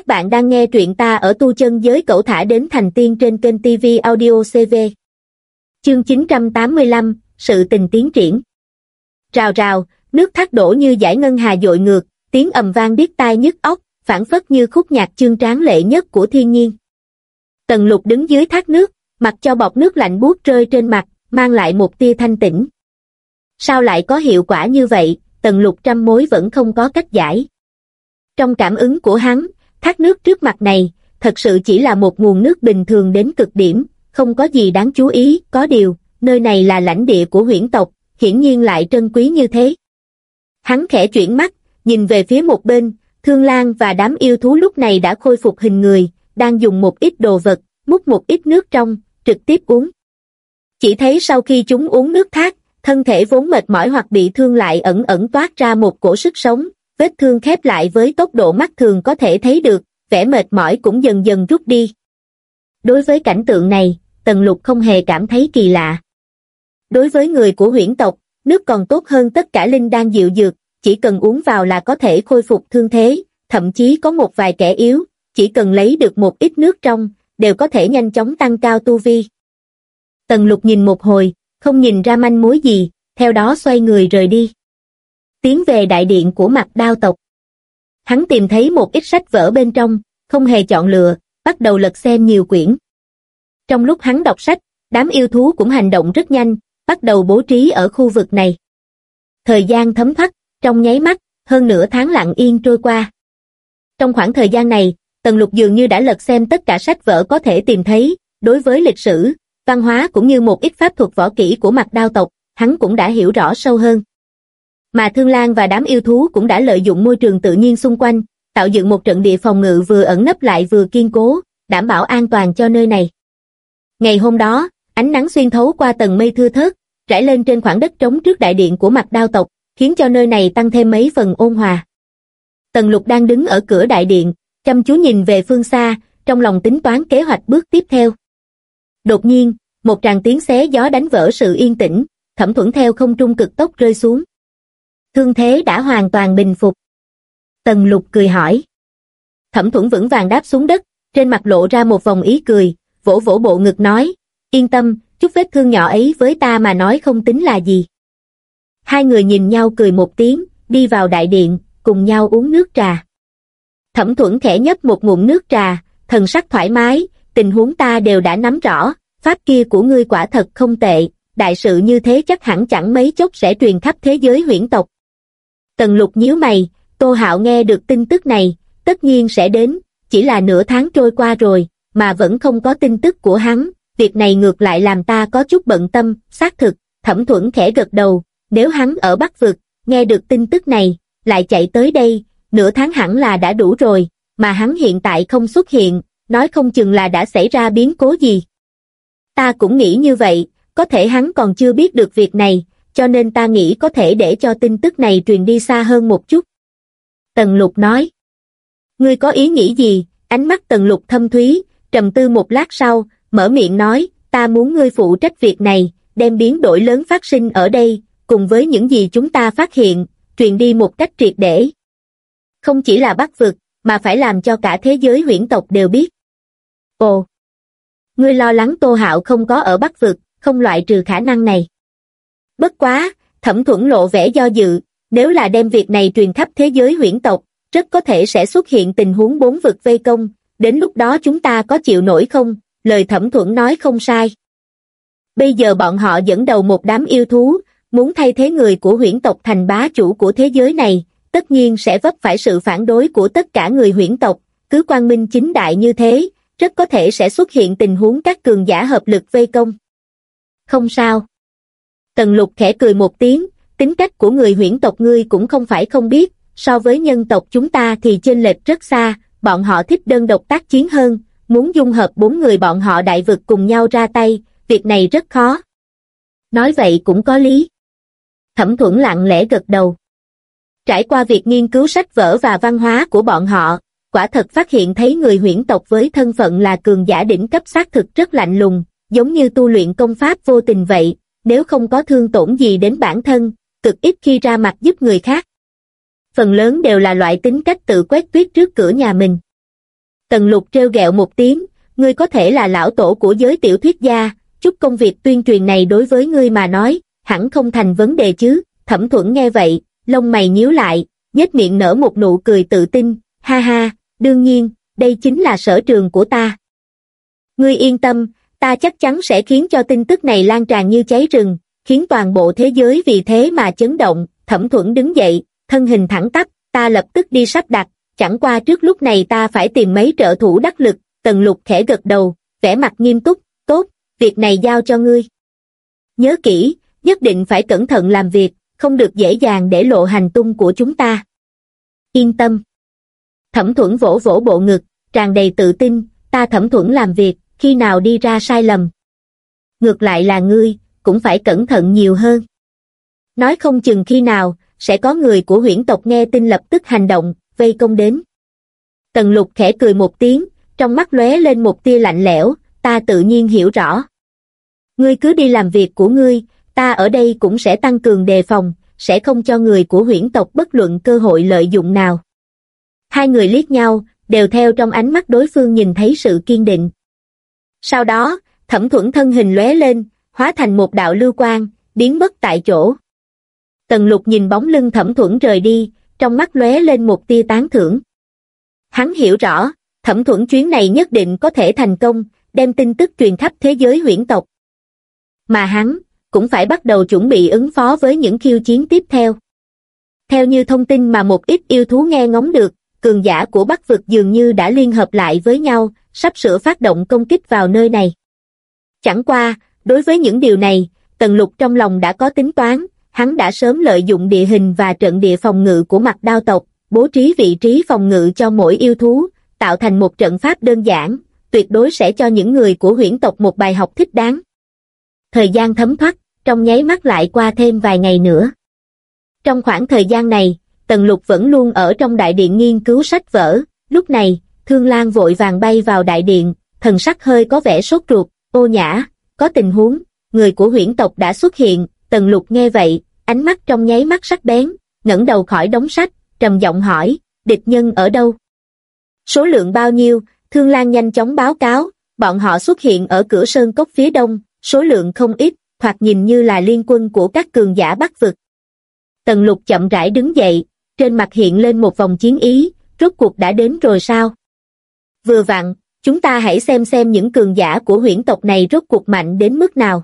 Các bạn đang nghe truyện ta ở tu chân giới cẩu thả đến thành tiên trên kênh TV Audio CV. Chương 985, Sự tình tiến triển. Rào rào, nước thác đổ như giải ngân hà dội ngược, tiếng ầm vang điếc tai nhức óc, phản phất như khúc nhạc chương tráng lệ nhất của thiên nhiên. Tần lục đứng dưới thác nước, mặc cho bọc nước lạnh buốt rơi trên mặt, mang lại một tia thanh tĩnh. Sao lại có hiệu quả như vậy, tần lục trăm mối vẫn không có cách giải. Trong cảm ứng của hắn, thác nước trước mặt này, thật sự chỉ là một nguồn nước bình thường đến cực điểm, không có gì đáng chú ý, có điều, nơi này là lãnh địa của huyễn tộc, hiển nhiên lại trân quý như thế. Hắn khẽ chuyển mắt, nhìn về phía một bên, Thương Lan và đám yêu thú lúc này đã khôi phục hình người, đang dùng một ít đồ vật, múc một ít nước trong, trực tiếp uống. Chỉ thấy sau khi chúng uống nước thác, thân thể vốn mệt mỏi hoặc bị thương lại ẩn ẩn toát ra một cổ sức sống, vết thương khép lại với tốc độ mắt thường có thể thấy được, vẻ mệt mỏi cũng dần dần rút đi. Đối với cảnh tượng này, Tần Lục không hề cảm thấy kỳ lạ. Đối với người của huyễn tộc, nước còn tốt hơn tất cả linh đan dịu dược, chỉ cần uống vào là có thể khôi phục thương thế, thậm chí có một vài kẻ yếu, chỉ cần lấy được một ít nước trong, đều có thể nhanh chóng tăng cao tu vi. Tần Lục nhìn một hồi, không nhìn ra manh mối gì, theo đó xoay người rời đi tiến về đại điện của mặt đao tộc. Hắn tìm thấy một ít sách vở bên trong, không hề chọn lựa, bắt đầu lật xem nhiều quyển. Trong lúc hắn đọc sách, đám yêu thú cũng hành động rất nhanh, bắt đầu bố trí ở khu vực này. Thời gian thấm thoát, trong nháy mắt, hơn nửa tháng lặng yên trôi qua. Trong khoảng thời gian này, Tần Lục dường như đã lật xem tất cả sách vở có thể tìm thấy, đối với lịch sử, văn hóa cũng như một ít pháp thuật võ kỹ của mặt đao tộc, hắn cũng đã hiểu rõ sâu hơn. Mà Thương Lan và đám yêu thú cũng đã lợi dụng môi trường tự nhiên xung quanh, tạo dựng một trận địa phòng ngự vừa ẩn nấp lại vừa kiên cố, đảm bảo an toàn cho nơi này. Ngày hôm đó, ánh nắng xuyên thấu qua tầng mây thưa thớt, trải lên trên khoảng đất trống trước đại điện của mặt đao tộc, khiến cho nơi này tăng thêm mấy phần ôn hòa. Tần lục đang đứng ở cửa đại điện, chăm chú nhìn về phương xa, trong lòng tính toán kế hoạch bước tiếp theo. Đột nhiên, một tràng tiếng xé gió đánh vỡ sự yên tĩnh, thẩm thuẫn theo không trung cực tốc rơi xuống thương thế đã hoàn toàn bình phục. Tần lục cười hỏi. Thẩm thuẫn vững vàng đáp xuống đất, trên mặt lộ ra một vòng ý cười, vỗ vỗ bộ ngực nói, yên tâm, chút vết thương nhỏ ấy với ta mà nói không tính là gì. Hai người nhìn nhau cười một tiếng, đi vào đại điện, cùng nhau uống nước trà. Thẩm thuẫn khẽ nhấp một ngụm nước trà, thần sắc thoải mái, tình huống ta đều đã nắm rõ, pháp kia của ngươi quả thật không tệ, đại sự như thế chắc hẳn chẳng mấy chốc sẽ truyền khắp thế giới huyễn tộc, Tần lục nhíu mày, Tô Hạo nghe được tin tức này, tất nhiên sẽ đến, chỉ là nửa tháng trôi qua rồi, mà vẫn không có tin tức của hắn, việc này ngược lại làm ta có chút bận tâm, xác thực, thẩm thuẫn khẽ gật đầu, nếu hắn ở Bắc Vực, nghe được tin tức này, lại chạy tới đây, nửa tháng hẳn là đã đủ rồi, mà hắn hiện tại không xuất hiện, nói không chừng là đã xảy ra biến cố gì. Ta cũng nghĩ như vậy, có thể hắn còn chưa biết được việc này, cho nên ta nghĩ có thể để cho tin tức này truyền đi xa hơn một chút. Tần lục nói. Ngươi có ý nghĩ gì? Ánh mắt tần lục thâm thúy, trầm tư một lát sau, mở miệng nói, ta muốn ngươi phụ trách việc này, đem biến đổi lớn phát sinh ở đây, cùng với những gì chúng ta phát hiện, truyền đi một cách triệt để. Không chỉ là bắt vực, mà phải làm cho cả thế giới huyễn tộc đều biết. Ồ! Ngươi lo lắng Tô Hạo không có ở Bắc vực, không loại trừ khả năng này. Bất quá, thẩm thuẫn lộ vẻ do dự, nếu là đem việc này truyền khắp thế giới huyễn tộc, rất có thể sẽ xuất hiện tình huống bốn vực vây công, đến lúc đó chúng ta có chịu nổi không, lời thẩm thuẫn nói không sai. Bây giờ bọn họ dẫn đầu một đám yêu thú, muốn thay thế người của huyễn tộc thành bá chủ của thế giới này, tất nhiên sẽ vấp phải sự phản đối của tất cả người huyễn tộc, cứ quan minh chính đại như thế, rất có thể sẽ xuất hiện tình huống các cường giả hợp lực vây công. Không sao. Tần lục khẽ cười một tiếng, tính cách của người huyễn tộc ngươi cũng không phải không biết, so với nhân tộc chúng ta thì chênh lệch rất xa, bọn họ thích đơn độc tác chiến hơn, muốn dung hợp bốn người bọn họ đại vực cùng nhau ra tay, việc này rất khó. Nói vậy cũng có lý. Thẩm thuẫn lặng lẽ gật đầu. Trải qua việc nghiên cứu sách vở và văn hóa của bọn họ, quả thật phát hiện thấy người huyễn tộc với thân phận là cường giả đỉnh cấp xác thực rất lạnh lùng, giống như tu luyện công pháp vô tình vậy, nếu không có thương tổn gì đến bản thân, cực ít khi ra mặt giúp người khác. Phần lớn đều là loại tính cách tự quét tuyết trước cửa nhà mình. Tần lục treo gẹo một tiếng, ngươi có thể là lão tổ của giới tiểu thuyết gia, chút công việc tuyên truyền này đối với ngươi mà nói, hẳn không thành vấn đề chứ, thẩm thuẫn nghe vậy, lông mày nhíu lại, nhếch miệng nở một nụ cười tự tin, ha ha, đương nhiên, đây chính là sở trường của ta. Ngươi yên tâm, ta chắc chắn sẽ khiến cho tin tức này lan tràn như cháy rừng, khiến toàn bộ thế giới vì thế mà chấn động, thẩm thuẫn đứng dậy, thân hình thẳng tắp, ta lập tức đi sắp đặt, chẳng qua trước lúc này ta phải tìm mấy trợ thủ đắc lực, tần lục khẽ gật đầu, vẻ mặt nghiêm túc, tốt, việc này giao cho ngươi. Nhớ kỹ, nhất định phải cẩn thận làm việc, không được dễ dàng để lộ hành tung của chúng ta. Yên tâm. Thẩm thuẫn vỗ vỗ bộ ngực, tràn đầy tự tin, ta thẩm thuẫn làm việc, khi nào đi ra sai lầm. Ngược lại là ngươi, cũng phải cẩn thận nhiều hơn. Nói không chừng khi nào, sẽ có người của huyễn tộc nghe tin lập tức hành động, vây công đến. Tần lục khẽ cười một tiếng, trong mắt lóe lên một tia lạnh lẽo, ta tự nhiên hiểu rõ. Ngươi cứ đi làm việc của ngươi, ta ở đây cũng sẽ tăng cường đề phòng, sẽ không cho người của huyễn tộc bất luận cơ hội lợi dụng nào. Hai người liếc nhau, đều theo trong ánh mắt đối phương nhìn thấy sự kiên định. Sau đó, thẩm thuẫn thân hình lóe lên, hóa thành một đạo lưu quang, biến mất tại chỗ. Tần lục nhìn bóng lưng thẩm thuẫn rời đi, trong mắt lóe lên một tia tán thưởng. Hắn hiểu rõ, thẩm thuẫn chuyến này nhất định có thể thành công, đem tin tức truyền khắp thế giới huyễn tộc. Mà hắn, cũng phải bắt đầu chuẩn bị ứng phó với những khiêu chiến tiếp theo. Theo như thông tin mà một ít yêu thú nghe ngóng được, cường giả của Bắc vực dường như đã liên hợp lại với nhau, sắp sửa phát động công kích vào nơi này. Chẳng qua, đối với những điều này, Tần Lục trong lòng đã có tính toán, hắn đã sớm lợi dụng địa hình và trận địa phòng ngự của mặt đao tộc, bố trí vị trí phòng ngự cho mỗi yêu thú, tạo thành một trận pháp đơn giản, tuyệt đối sẽ cho những người của huyễn tộc một bài học thích đáng. Thời gian thấm thoát, trong nháy mắt lại qua thêm vài ngày nữa. Trong khoảng thời gian này, Tần Lục vẫn luôn ở trong đại điện nghiên cứu sách vở, lúc này, Thương Lan vội vàng bay vào đại điện, thần sắc hơi có vẻ sốt ruột, ô nhã, có tình huống, người của huyễn tộc đã xuất hiện, Tần Lục nghe vậy, ánh mắt trong nháy mắt sắc bén, ngẩng đầu khỏi đống sách, trầm giọng hỏi, địch nhân ở đâu? Số lượng bao nhiêu, Thương Lan nhanh chóng báo cáo, bọn họ xuất hiện ở cửa sơn cốc phía đông, số lượng không ít, thoạt nhìn như là liên quân của các cường giả bắc vực. Tần lục chậm rãi đứng dậy, trên mặt hiện lên một vòng chiến ý, rốt cuộc đã đến rồi sao? Vừa vặn, chúng ta hãy xem xem những cường giả của huyễn tộc này rốt cuộc mạnh đến mức nào.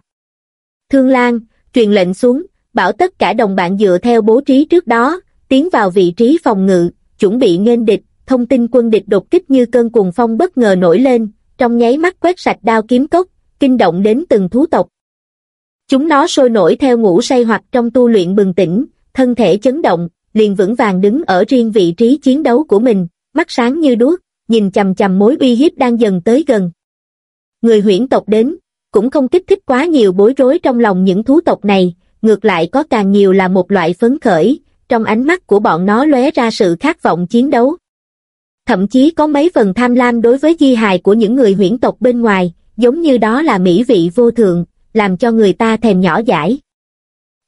Thương Lan, truyền lệnh xuống, bảo tất cả đồng bạn dựa theo bố trí trước đó, tiến vào vị trí phòng ngự, chuẩn bị nghênh địch, thông tin quân địch đột kích như cơn cuồng phong bất ngờ nổi lên, trong nháy mắt quét sạch đao kiếm cốc, kinh động đến từng thú tộc. Chúng nó sôi nổi theo ngủ say hoặc trong tu luyện bừng tỉnh, thân thể chấn động, liền vững vàng đứng ở riêng vị trí chiến đấu của mình, mắt sáng như đuốc, nhìn chầm chầm mối uy hiếp đang dần tới gần. Người huyễn tộc đến, cũng không kích thích quá nhiều bối rối trong lòng những thú tộc này, ngược lại có càng nhiều là một loại phấn khởi, trong ánh mắt của bọn nó lóe ra sự khát vọng chiến đấu. Thậm chí có mấy phần tham lam đối với di hài của những người huyễn tộc bên ngoài, giống như đó là mỹ vị vô thượng, làm cho người ta thèm nhỏ dãi.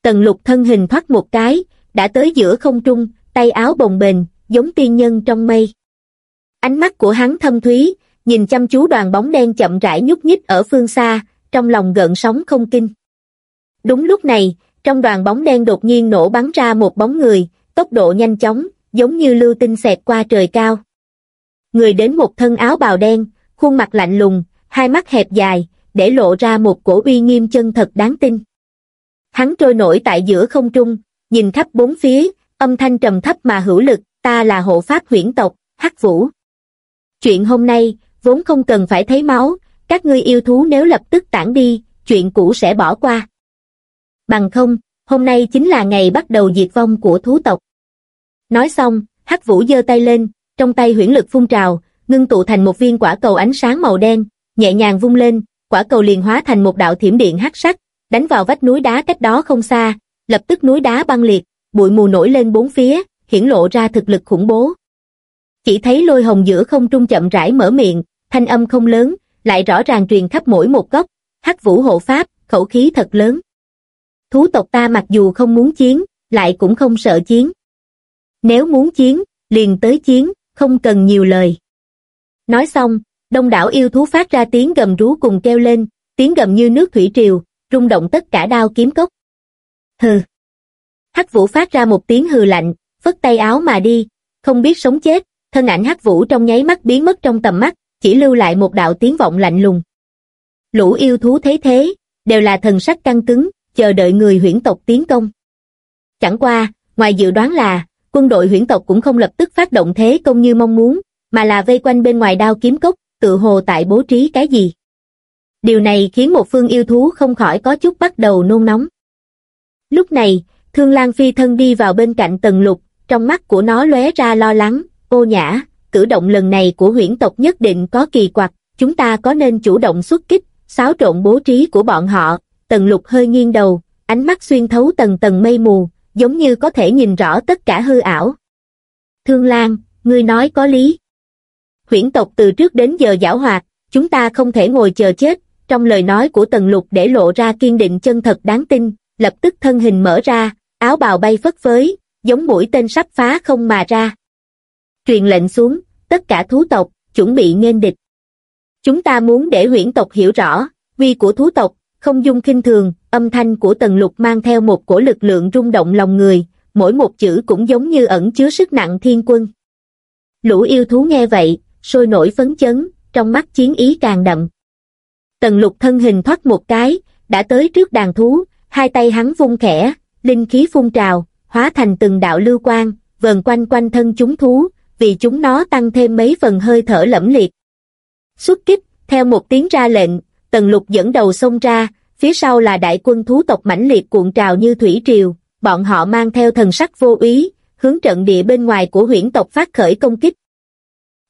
Tần lục thân hình thoát một cái, đã tới giữa không trung, tay áo bồng bềnh, giống tiên nhân trong mây. Ánh mắt của hắn thâm thúy, nhìn chăm chú đoàn bóng đen chậm rãi nhúc nhích ở phương xa, trong lòng gợn sóng không kinh. Đúng lúc này, trong đoàn bóng đen đột nhiên nổ bắn ra một bóng người, tốc độ nhanh chóng, giống như lưu tinh xẹt qua trời cao. Người đến một thân áo bào đen, khuôn mặt lạnh lùng, hai mắt hẹp dài, để lộ ra một cổ uy nghiêm chân thật đáng tin. Hắn trôi nổi tại giữa không trung, nhìn khắp bốn phía, âm thanh trầm thấp mà hữu lực, ta là hộ pháp huyễn tộc, Hắc Vũ. Chuyện hôm nay, vốn không cần phải thấy máu, các ngươi yêu thú nếu lập tức tản đi, chuyện cũ sẽ bỏ qua. Bằng không, hôm nay chính là ngày bắt đầu diệt vong của thú tộc. Nói xong, Hắc Vũ giơ tay lên, trong tay huyễn lực phun trào, ngưng tụ thành một viên quả cầu ánh sáng màu đen, nhẹ nhàng vung lên, quả cầu liền hóa thành một đạo thiểm điện hắc sắc, đánh vào vách núi đá cách đó không xa, lập tức núi đá băng liệt, bụi mù nổi lên bốn phía, hiển lộ ra thực lực khủng bố. Chỉ thấy lôi hồng giữa không trung chậm rãi mở miệng, thanh âm không lớn, lại rõ ràng truyền khắp mỗi một góc, hắc vũ hộ pháp, khẩu khí thật lớn. Thú tộc ta mặc dù không muốn chiến, lại cũng không sợ chiến. Nếu muốn chiến, liền tới chiến, không cần nhiều lời. Nói xong, đông đảo yêu thú phát ra tiếng gầm rú cùng kêu lên, tiếng gầm như nước thủy triều, rung động tất cả đao kiếm cốc. Hừ. Hắc Vũ phát ra một tiếng hừ lạnh, phất tay áo mà đi, không biết sống chết, thân ảnh Hắc Vũ trong nháy mắt biến mất trong tầm mắt, chỉ lưu lại một đạo tiếng vọng lạnh lùng. Lũ yêu thú thế thế, đều là thần sắc căng cứng, chờ đợi người huyễn tộc tiến công. Chẳng qua, ngoài dự đoán là, quân đội huyễn tộc cũng không lập tức phát động thế công như mong muốn, mà là vây quanh bên ngoài đao kiếm cốc, tự hồ tại bố trí cái gì. Điều này khiến một phương yêu thú không khỏi có chút bắt đầu nôn nóng. Lúc này, Thương Lan Phi thân đi vào bên cạnh tần lục, trong mắt của nó lóe ra lo lắng, ô nhã, cử động lần này của huyễn tộc nhất định có kỳ quặc, chúng ta có nên chủ động xuất kích, xáo trộn bố trí của bọn họ, tần lục hơi nghiêng đầu, ánh mắt xuyên thấu tầng tầng mây mù, giống như có thể nhìn rõ tất cả hư ảo. Thương Lan, ngươi nói có lý. Huyễn tộc từ trước đến giờ giảo hoạt, chúng ta không thể ngồi chờ chết, trong lời nói của tần lục để lộ ra kiên định chân thật đáng tin, lập tức thân hình mở ra, áo bào bay phất phới, giống mũi tên sắp phá không mà ra. Truyền lệnh xuống, tất cả thú tộc, chuẩn bị nghênh địch. Chúng ta muốn để huyễn tộc hiểu rõ, uy của thú tộc, không dung kinh thường, âm thanh của tần lục mang theo một cổ lực lượng rung động lòng người, mỗi một chữ cũng giống như ẩn chứa sức nặng thiên quân. Lũ yêu thú nghe vậy, sôi nổi phấn chấn, trong mắt chiến ý càng đậm. Tần lục thân hình thoát một cái, đã tới trước đàn thú, hai tay hắn vung khẽ, linh khí phun trào, hóa thành từng đạo lưu quang, vần quanh quanh thân chúng thú, vì chúng nó tăng thêm mấy phần hơi thở lẫm liệt. Xuất kích, theo một tiếng ra lệnh, tần lục dẫn đầu xông ra, phía sau là đại quân thú tộc mãnh liệt cuộn trào như thủy triều, bọn họ mang theo thần sắc vô úy, hướng trận địa bên ngoài của huyễn tộc phát khởi công kích.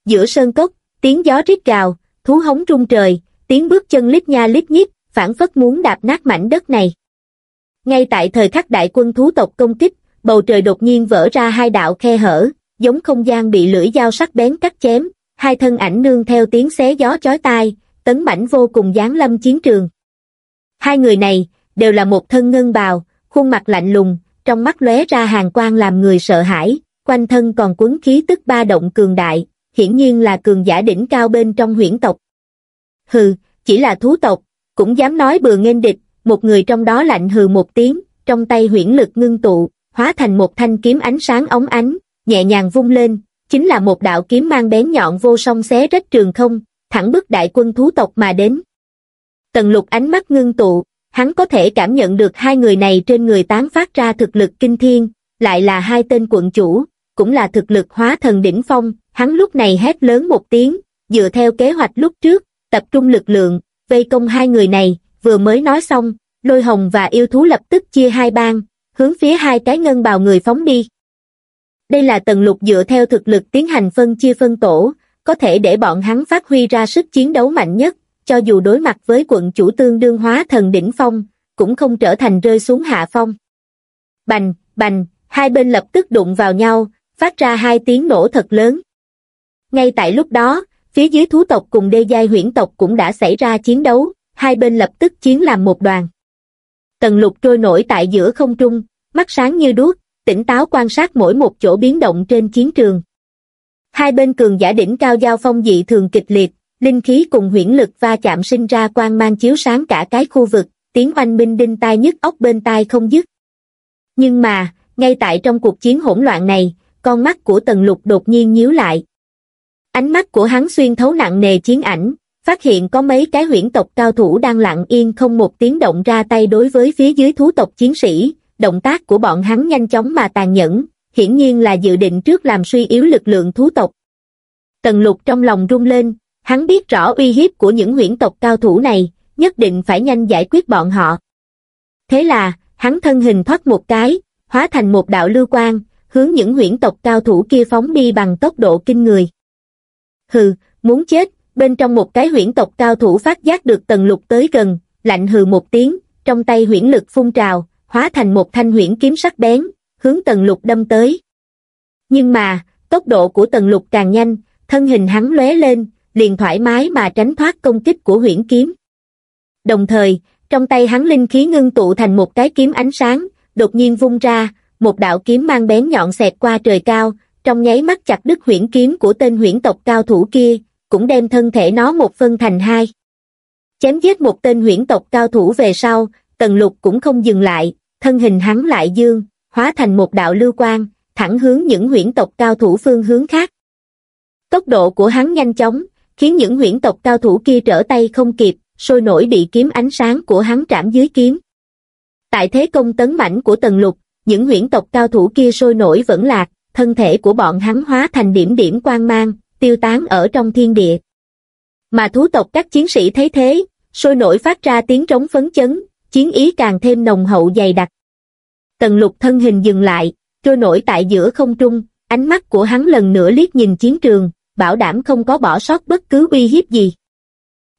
Giữa sơn cốc, tiếng gió rít gào, thú hống rung trời, tiếng bước chân lít nha lít nhít, phản phất muốn đạp nát mảnh đất này. Ngay tại thời khắc đại quân thú tộc công kích, bầu trời đột nhiên vỡ ra hai đạo khe hở, giống không gian bị lưỡi dao sắc bén cắt chém, hai thân ảnh nương theo tiếng xé gió chói tai, tấn mảnh vô cùng giáng lâm chiến trường. Hai người này, đều là một thân ngân bào, khuôn mặt lạnh lùng, trong mắt lóe ra hàng quang làm người sợ hãi, quanh thân còn quấn khí tức ba động cường đại, hiển nhiên là cường giả đỉnh cao bên trong huyễn tộc. Hừ, chỉ là thú tộc, cũng dám nói bừa nghênh địch, một người trong đó lạnh hừ một tiếng, trong tay huyễn lực ngưng tụ, hóa thành một thanh kiếm ánh sáng ống ánh, nhẹ nhàng vung lên, chính là một đạo kiếm mang bén nhọn vô song xé rách trường không, thẳng bức đại quân thú tộc mà đến. Tần lục ánh mắt ngưng tụ, hắn có thể cảm nhận được hai người này trên người tán phát ra thực lực kinh thiên, lại là hai tên quận chủ, cũng là thực lực hóa thần đỉnh phong, hắn lúc này hét lớn một tiếng, dựa theo kế hoạch lúc trước, tập trung lực lượng, vây công hai người này, vừa mới nói xong, lôi hồng và yêu thú lập tức chia hai bang, hướng phía hai cái ngân bào người phóng đi. Đây là tần lục dựa theo thực lực tiến hành phân chia phân tổ, có thể để bọn hắn phát huy ra sức chiến đấu mạnh nhất, cho dù đối mặt với quận chủ tương đương hóa thần đỉnh phong, cũng không trở thành rơi xuống hạ phong. Bành, bành, hai bên lập tức đụng vào nhau, phát ra hai tiếng nổ thật lớn. Ngay tại lúc đó, phía dưới thú tộc cùng đê giai huyễn tộc cũng đã xảy ra chiến đấu, hai bên lập tức chiến làm một đoàn. Tần lục trôi nổi tại giữa không trung, mắt sáng như đuốc, tỉnh táo quan sát mỗi một chỗ biến động trên chiến trường. Hai bên cường giả đỉnh cao giao phong dị thường kịch liệt, linh khí cùng huyễn lực va chạm sinh ra quang mang chiếu sáng cả cái khu vực, tiếng oanh minh đinh tai nhức óc bên tai không dứt. Nhưng mà, ngay tại trong cuộc chiến hỗn loạn này, con mắt của Tần Lục đột nhiên nhíu lại. Ánh mắt của hắn xuyên thấu nặng nề chiến ảnh, phát hiện có mấy cái huyễn tộc cao thủ đang lặng yên không một tiếng động ra tay đối với phía dưới thú tộc chiến sĩ, động tác của bọn hắn nhanh chóng mà tàn nhẫn, hiển nhiên là dự định trước làm suy yếu lực lượng thú tộc. Tần lục trong lòng rung lên, hắn biết rõ uy hiếp của những huyễn tộc cao thủ này, nhất định phải nhanh giải quyết bọn họ. Thế là, hắn thân hình thoát một cái, hóa thành một đạo lưu quang, hướng những huyễn tộc cao thủ kia phóng đi bằng tốc độ kinh người. Hừ, muốn chết, bên trong một cái huyễn tộc cao thủ phát giác được tần lục tới gần, lạnh hừ một tiếng, trong tay huyễn lực phun trào, hóa thành một thanh huyễn kiếm sắc bén, hướng tần lục đâm tới. Nhưng mà, tốc độ của tần lục càng nhanh, thân hình hắn lóe lên, liền thoải mái mà tránh thoát công kích của huyễn kiếm. Đồng thời, trong tay hắn linh khí ngưng tụ thành một cái kiếm ánh sáng, đột nhiên vung ra, một đạo kiếm mang bén nhọn xẹt qua trời cao, trong nháy mắt chặt đứt huyễn kiếm của tên huyễn tộc cao thủ kia, cũng đem thân thể nó một phân thành hai. Chém giết một tên huyễn tộc cao thủ về sau, tần lục cũng không dừng lại, thân hình hắn lại dương, hóa thành một đạo lưu quang, thẳng hướng những huyễn tộc cao thủ phương hướng khác. Tốc độ của hắn nhanh chóng, khiến những huyễn tộc cao thủ kia trở tay không kịp, sôi nổi bị kiếm ánh sáng của hắn trảm dưới kiếm. Tại thế công tấn mãnh của tần lục, những huyễn tộc cao thủ kia sôi nổi vẫn lạc, thân thể của bọn hắn hóa thành điểm điểm quang mang, tiêu tán ở trong thiên địa. Mà thú tộc các chiến sĩ thấy thế, sôi nổi phát ra tiếng trống phấn chấn, chiến ý càng thêm nồng hậu dày đặc. Tần lục thân hình dừng lại, trôi nổi tại giữa không trung, ánh mắt của hắn lần nữa liếc nhìn chiến trường, bảo đảm không có bỏ sót bất cứ uy hiếp gì.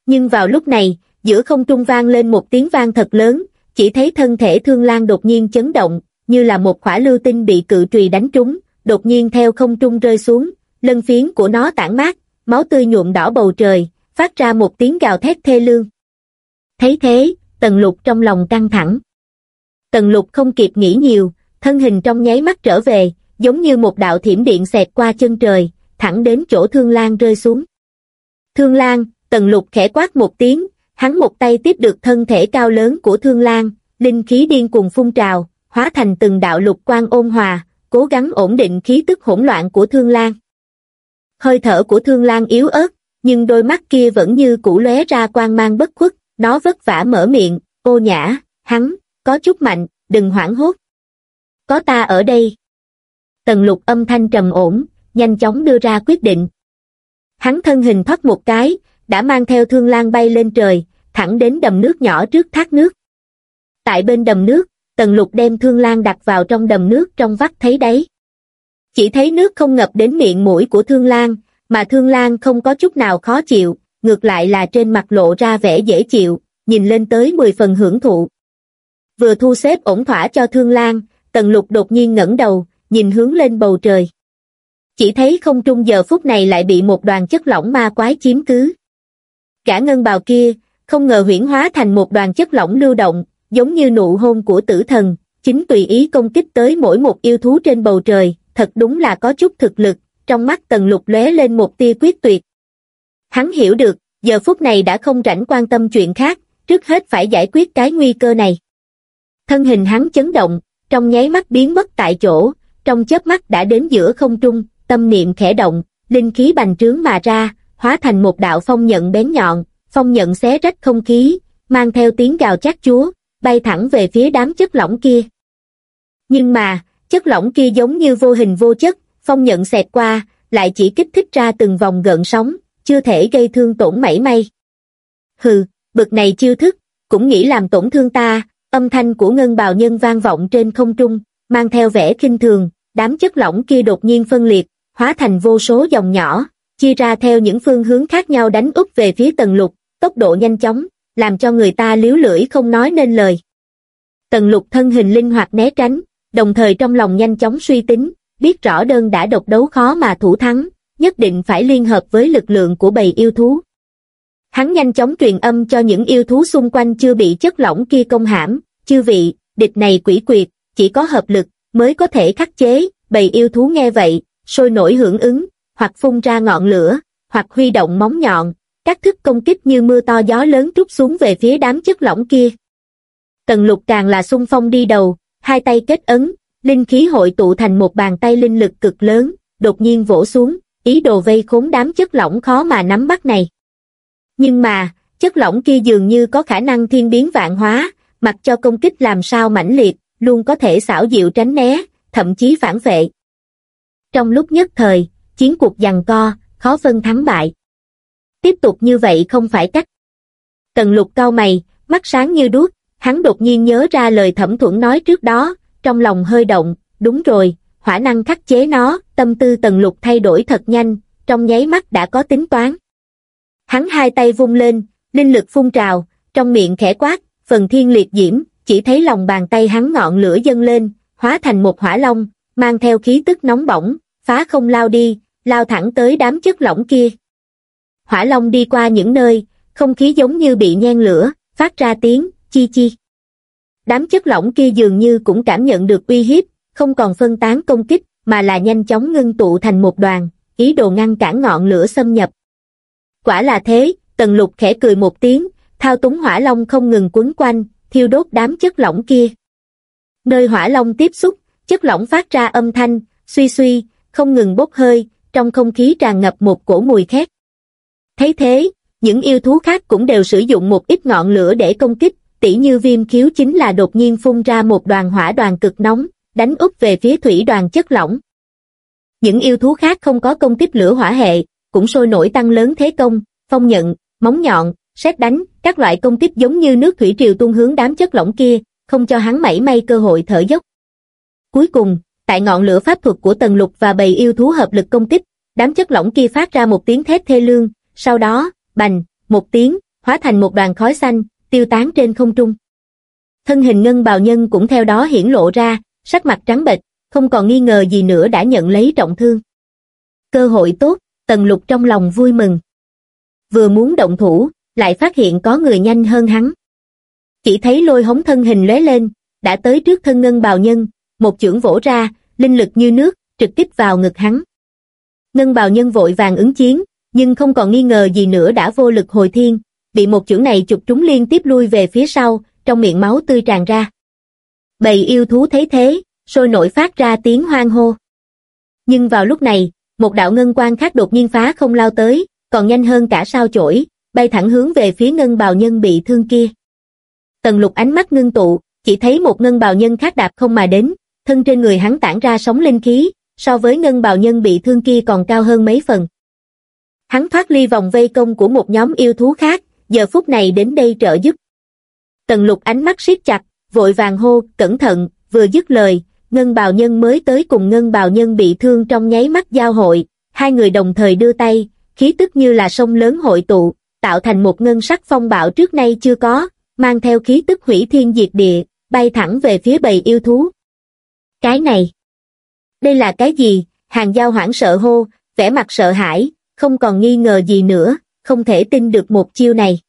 Nhưng vào lúc này, giữa không trung vang lên một tiếng vang thật lớn, chỉ thấy thân thể thương lan đột nhiên chấn động, như là một khỏa lưu tinh bị cự trùy đánh trúng, đột nhiên theo không trung rơi xuống, lân phiến của nó tản mát, máu tươi nhuộm đỏ bầu trời, phát ra một tiếng gào thét thê lương. Thấy thế, tần lục trong lòng căng thẳng. Tần lục không kịp nghĩ nhiều, thân hình trong nháy mắt trở về, giống như một đạo thiểm điện xẹt qua chân trời, thẳng đến chỗ Thương Lan rơi xuống. Thương Lan, Tần Lục khẽ quát một tiếng, hắn một tay tiếp được thân thể cao lớn của Thương Lan, linh khí điên cuồng phun trào, hóa thành từng đạo lục quang ôn hòa, cố gắng ổn định khí tức hỗn loạn của Thương Lan. Hơi thở của Thương Lan yếu ớt, nhưng đôi mắt kia vẫn như cũ lóe ra quang mang bất khuất, nó vất vả mở miệng, ô nhã, hắn, có chút mạnh, đừng hoảng hốt. Có ta ở đây. Tần lục âm thanh trầm ổn, nhanh chóng đưa ra quyết định. Hắn thân hình thoát một cái, đã mang theo thương lan bay lên trời, thẳng đến đầm nước nhỏ trước thác nước. Tại bên đầm nước, tần lục đem thương lan đặt vào trong đầm nước trong vắt thấy đấy. Chỉ thấy nước không ngập đến miệng mũi của thương lan, mà thương lan không có chút nào khó chịu, ngược lại là trên mặt lộ ra vẻ dễ chịu, nhìn lên tới 10 phần hưởng thụ. Vừa thu xếp ổn thỏa cho thương lan, tần lục đột nhiên ngẩng đầu, nhìn hướng lên bầu trời. Chỉ thấy không trung giờ phút này lại bị một đoàn chất lỏng ma quái chiếm cứ. Cả ngân bào kia, không ngờ huyển hóa thành một đoàn chất lỏng lưu động, giống như nụ hôn của tử thần, chính tùy ý công kích tới mỗi một yêu thú trên bầu trời, thật đúng là có chút thực lực, trong mắt tần lục lóe lên một tia quyết tuyệt. Hắn hiểu được, giờ phút này đã không rảnh quan tâm chuyện khác, trước hết phải giải quyết cái nguy cơ này. Thân hình hắn chấn động, trong nháy mắt biến mất tại chỗ, trong chớp mắt đã đến giữa không trung, tâm niệm khẽ động, linh khí bành trướng mà ra, hóa thành một đạo phong nhận bén nhọn, phong nhận xé rách không khí, mang theo tiếng gào chát chúa, bay thẳng về phía đám chất lỏng kia. Nhưng mà, chất lỏng kia giống như vô hình vô chất, phong nhận xẹt qua, lại chỉ kích thích ra từng vòng gợn sóng, chưa thể gây thương tổn mảy may. Hừ, bực này chiêu thức, cũng nghĩ làm tổn thương ta, âm thanh của ngân bào nhân vang vọng trên không trung, mang theo vẻ kinh thường, đám chất lỏng kia đột nhiên phân liệt, hóa thành vô số dòng nhỏ, chia ra theo những phương hướng khác nhau đánh úp về phía tần lục, tốc độ nhanh chóng, làm cho người ta liếu lưỡi không nói nên lời. Tần lục thân hình linh hoạt né tránh, đồng thời trong lòng nhanh chóng suy tính, biết rõ đơn đã độc đấu khó mà thủ thắng, nhất định phải liên hợp với lực lượng của bầy yêu thú. Hắn nhanh chóng truyền âm cho những yêu thú xung quanh chưa bị chất lỏng kia công hãm, chư vị, địch này quỷ quyệt, chỉ có hợp lực, mới có thể khắc chế, bầy yêu thú nghe vậy, sôi nổi hưởng ứng, hoặc phun ra ngọn lửa, hoặc huy động móng nhọn, các thức công kích như mưa to gió lớn trút xuống về phía đám chất lỏng kia. Tần lục càng là xung phong đi đầu, hai tay kết ấn, linh khí hội tụ thành một bàn tay linh lực cực lớn, đột nhiên vỗ xuống, ý đồ vây khốn đám chất lỏng khó mà nắm bắt này. Nhưng mà, chất lỏng kia dường như có khả năng thiên biến vạn hóa, mặc cho công kích làm sao mãnh liệt, luôn có thể xảo diệu tránh né, thậm chí phản vệ. Trong lúc nhất thời, chiến cuộc giằng co, khó phân thắng bại. Tiếp tục như vậy không phải cách. Tần lục cao mày, mắt sáng như đuốc, hắn đột nhiên nhớ ra lời thẩm thuẫn nói trước đó, trong lòng hơi động, đúng rồi, hỏa năng khắc chế nó, tâm tư tần lục thay đổi thật nhanh, trong nháy mắt đã có tính toán. Hắn hai tay vung lên, linh lực phun trào, trong miệng khẽ quát, phần thiên liệt diễm, chỉ thấy lòng bàn tay hắn ngọn lửa dâng lên, hóa thành một hỏa long, mang theo khí tức nóng bỏng, phá không lao đi, lao thẳng tới đám chất lỏng kia. Hỏa long đi qua những nơi, không khí giống như bị nhen lửa, phát ra tiếng, chi chi. Đám chất lỏng kia dường như cũng cảm nhận được uy hiếp, không còn phân tán công kích, mà là nhanh chóng ngưng tụ thành một đoàn, ý đồ ngăn cản ngọn lửa xâm nhập. Quả là thế, tần lục khẽ cười một tiếng, thao túng hỏa long không ngừng quấn quanh, thiêu đốt đám chất lỏng kia. Nơi hỏa long tiếp xúc, chất lỏng phát ra âm thanh, suy suy, không ngừng bốc hơi, trong không khí tràn ngập một cổ mùi khét. Thấy thế, những yêu thú khác cũng đều sử dụng một ít ngọn lửa để công kích, tỉ như viêm khiếu chính là đột nhiên phun ra một đoàn hỏa đoàn cực nóng, đánh úp về phía thủy đoàn chất lỏng. Những yêu thú khác không có công kích lửa hỏa hệ, cũng sôi nổi tăng lớn thế công, phong nhận, móng nhọn, xét đánh, các loại công kích giống như nước thủy triều tuôn hướng đám chất lỏng kia, không cho hắn mảy may cơ hội thở dốc. Cuối cùng, tại ngọn lửa pháp thuật của tần lục và bầy yêu thú hợp lực công kích, đám chất lỏng kia phát ra một tiếng thét thê lương, sau đó, bành, một tiếng, hóa thành một đoàn khói xanh, tiêu tán trên không trung. Thân hình ngân bào nhân cũng theo đó hiển lộ ra, sắc mặt trắng bệch, không còn nghi ngờ gì nữa đã nhận lấy trọng thương. Cơ hội tốt, tần lục trong lòng vui mừng. Vừa muốn động thủ, lại phát hiện có người nhanh hơn hắn. Chỉ thấy lôi hống thân hình lóe lên, đã tới trước thân ngân bào nhân, một chưởng vỗ ra, linh lực như nước, trực tiếp vào ngực hắn. Ngân bào nhân vội vàng ứng chiến, nhưng không còn nghi ngờ gì nữa đã vô lực hồi thiên, bị một chưởng này chụp trúng liên tiếp lui về phía sau, trong miệng máu tươi tràn ra. Bầy yêu thú thấy thế, sôi nổi phát ra tiếng hoang hô. Nhưng vào lúc này, một đạo ngân quang khác đột nhiên phá không lao tới, còn nhanh hơn cả sao chổi, bay thẳng hướng về phía ngân bào nhân bị thương kia. Tần lục ánh mắt ngưng tụ, chỉ thấy một ngân bào nhân khác đạp không mà đến, thân trên người hắn tản ra sóng linh khí, so với ngân bào nhân bị thương kia còn cao hơn mấy phần. Hắn thoát ly vòng vây công của một nhóm yêu thú khác, giờ phút này đến đây trợ giúp. Tần lục ánh mắt siết chặt, vội vàng hô, cẩn thận, vừa dứt lời, ngân bào nhân mới tới cùng ngân bào nhân bị thương trong nháy mắt giao hội, hai người đồng thời đưa tay, khí tức như là sông lớn hội tụ, tạo thành một ngân sắc phong bạo trước nay chưa có, mang theo khí tức hủy thiên diệt địa, bay thẳng về phía bầy yêu thú. Cái này, đây là cái gì? Hàng giao hoảng sợ hô, vẻ mặt sợ hãi, không còn nghi ngờ gì nữa, không thể tin được một chiêu này.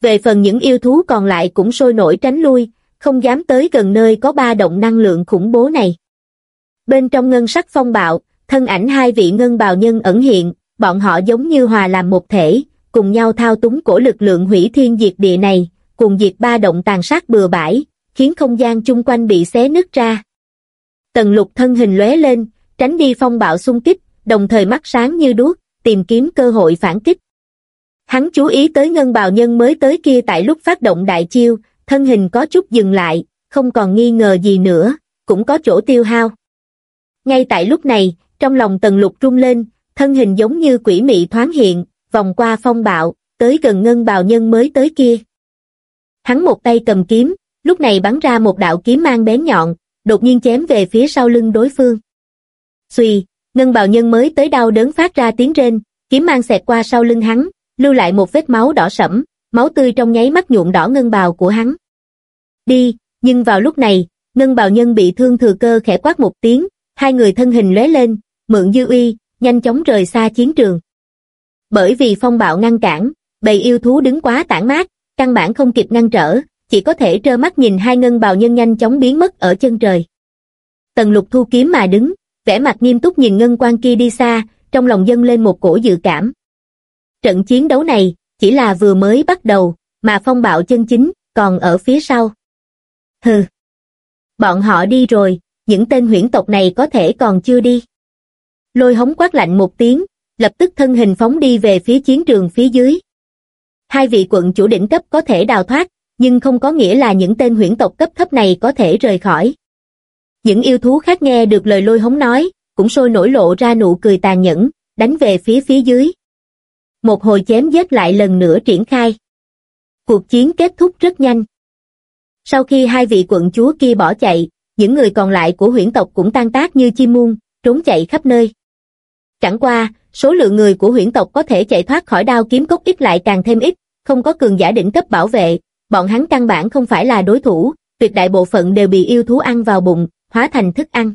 Về phần những yêu thú còn lại cũng sôi nổi tránh lui, không dám tới gần nơi có ba động năng lượng khủng bố này. Bên trong ngân sắc phong bạo, thân ảnh hai vị ngân bào nhân ẩn hiện, bọn họ giống như hòa làm một thể, cùng nhau thao túng cổ lực lượng hủy thiên diệt địa này, cùng diệt ba động tàn sát bừa bãi, khiến không gian chung quanh bị xé nứt ra. Tần lục thân hình lóe lên, tránh đi phong bạo xung kích, đồng thời mắt sáng như đuốc, tìm kiếm cơ hội phản kích. Hắn chú ý tới ngân bào nhân mới tới kia tại lúc phát động đại chiêu, thân hình có chút dừng lại, không còn nghi ngờ gì nữa, cũng có chỗ tiêu hao. Ngay tại lúc này, trong lòng tần lục rung lên, thân hình giống như quỷ mị thoáng hiện, vòng qua phong bạo, tới gần ngân bào nhân mới tới kia. Hắn một tay cầm kiếm, lúc này bắn ra một đạo kiếm mang bén nhọn, đột nhiên chém về phía sau lưng đối phương. Xùy, ngân bào nhân mới tới đau đớn phát ra tiếng rên, kiếm mang xẹt qua sau lưng hắn, lưu lại một vết máu đỏ sẫm, máu tươi trong nháy mắt nhuộm đỏ ngân bào của hắn. Đi, nhưng vào lúc này, ngân bào nhân bị thương thừa cơ khẽ quát một tiếng, hai người thân hình lóe lên, mượn dư uy, nhanh chóng rời xa chiến trường. Bởi vì phong bạo ngăn cản, bầy yêu thú đứng quá tản mát, căn bản không kịp ngăn trở, chỉ có thể trơ mắt nhìn hai ngân bào nhân nhanh chóng biến mất ở chân trời. Tần lục thu kiếm mà đứng, vẻ mặt nghiêm túc nhìn ngân quan kia đi xa, trong lòng dâng lên một cổ dự cảm. Trận chiến đấu này, chỉ là vừa mới bắt đầu, mà phong bạo chân chính, còn ở phía sau. Hừ. Bọn họ đi rồi, những tên huyễn tộc này có thể còn chưa đi. Lôi hống quát lạnh một tiếng, lập tức thân hình phóng đi về phía chiến trường phía dưới. Hai vị quận chủ đỉnh cấp có thể đào thoát, nhưng không có nghĩa là những tên huyễn tộc cấp thấp này có thể rời khỏi. Những yêu thú khác nghe được lời lôi hống nói, cũng sôi nổi lộ ra nụ cười tàn nhẫn, đánh về phía phía dưới. Một hồi chém giết lại lần nữa triển khai. Cuộc chiến kết thúc rất nhanh. Sau khi hai vị quận chúa kia bỏ chạy, những người còn lại của huyễn tộc cũng tan tác như chim muôn, trốn chạy khắp nơi. Chẳng qua, số lượng người của huyễn tộc có thể chạy thoát khỏi đao kiếm cốc ít lại càng thêm ít, không có cường giả đỉnh cấp bảo vệ, bọn hắn căn bản không phải là đối thủ, tuyệt đại bộ phận đều bị yêu thú ăn vào bụng, hóa thành thức ăn.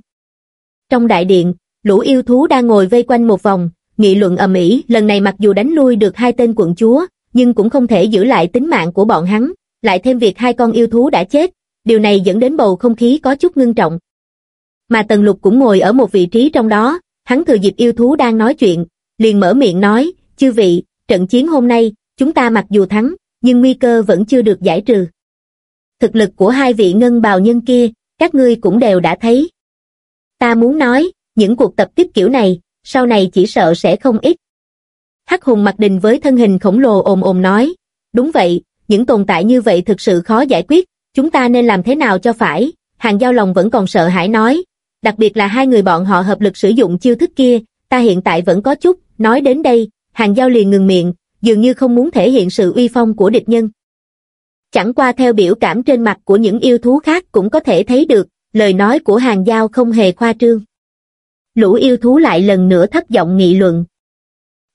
Trong đại điện, lũ yêu thú đang ngồi vây quanh một vòng, nghị luận ầm ĩ, lần này mặc dù đánh lui được hai tên quận chúa, nhưng cũng không thể giữ lại tính mạng của bọn hắn, lại thêm việc hai con yêu thú đã chết, điều này dẫn đến bầu không khí có chút ngưng trọng. Mà Tần Lục cũng ngồi ở một vị trí trong đó, hắn thừa dịp yêu thú đang nói chuyện, liền mở miệng nói, chư vị, trận chiến hôm nay, chúng ta mặc dù thắng, nhưng nguy cơ vẫn chưa được giải trừ. Thực lực của hai vị ngân bào nhân kia, các ngươi cũng đều đã thấy. Ta muốn nói, những cuộc tập tiếp kiểu này, sau này chỉ sợ sẽ không ít. Hắc hùng mặt đình với thân hình khổng lồ ồm ồm nói, đúng vậy, những tồn tại như vậy thực sự khó giải quyết, chúng ta nên làm thế nào cho phải, hàng giao lòng vẫn còn sợ hãi nói, đặc biệt là hai người bọn họ hợp lực sử dụng chiêu thức kia, ta hiện tại vẫn có chút, nói đến đây, hàng giao liền ngừng miệng, dường như không muốn thể hiện sự uy phong của địch nhân. Chẳng qua theo biểu cảm trên mặt của những yêu thú khác cũng có thể thấy được, lời nói của hàng giao không hề khoa trương. Lũ yêu thú lại lần nữa thất vọng nghị luận.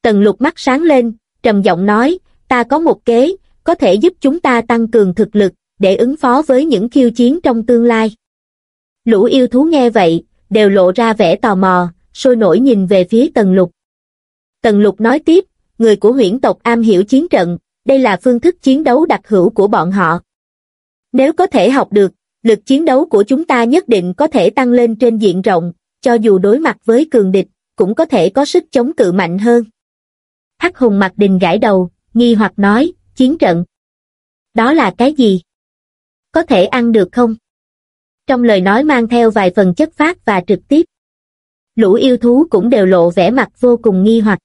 Tần lục mắt sáng lên, trầm giọng nói, ta có một kế, có thể giúp chúng ta tăng cường thực lực, để ứng phó với những khiêu chiến trong tương lai. Lũ yêu thú nghe vậy, đều lộ ra vẻ tò mò, sôi nổi nhìn về phía tần lục. Tần lục nói tiếp, người của huyễn tộc am hiểu chiến trận, đây là phương thức chiến đấu đặc hữu của bọn họ. Nếu có thể học được, lực chiến đấu của chúng ta nhất định có thể tăng lên trên diện rộng, cho dù đối mặt với cường địch, cũng có thể có sức chống cự mạnh hơn. Hắc hùng mặt đình gãi đầu, nghi hoặc nói, chiến trận. Đó là cái gì? Có thể ăn được không? Trong lời nói mang theo vài phần chất phát và trực tiếp. Lũ yêu thú cũng đều lộ vẻ mặt vô cùng nghi hoặc.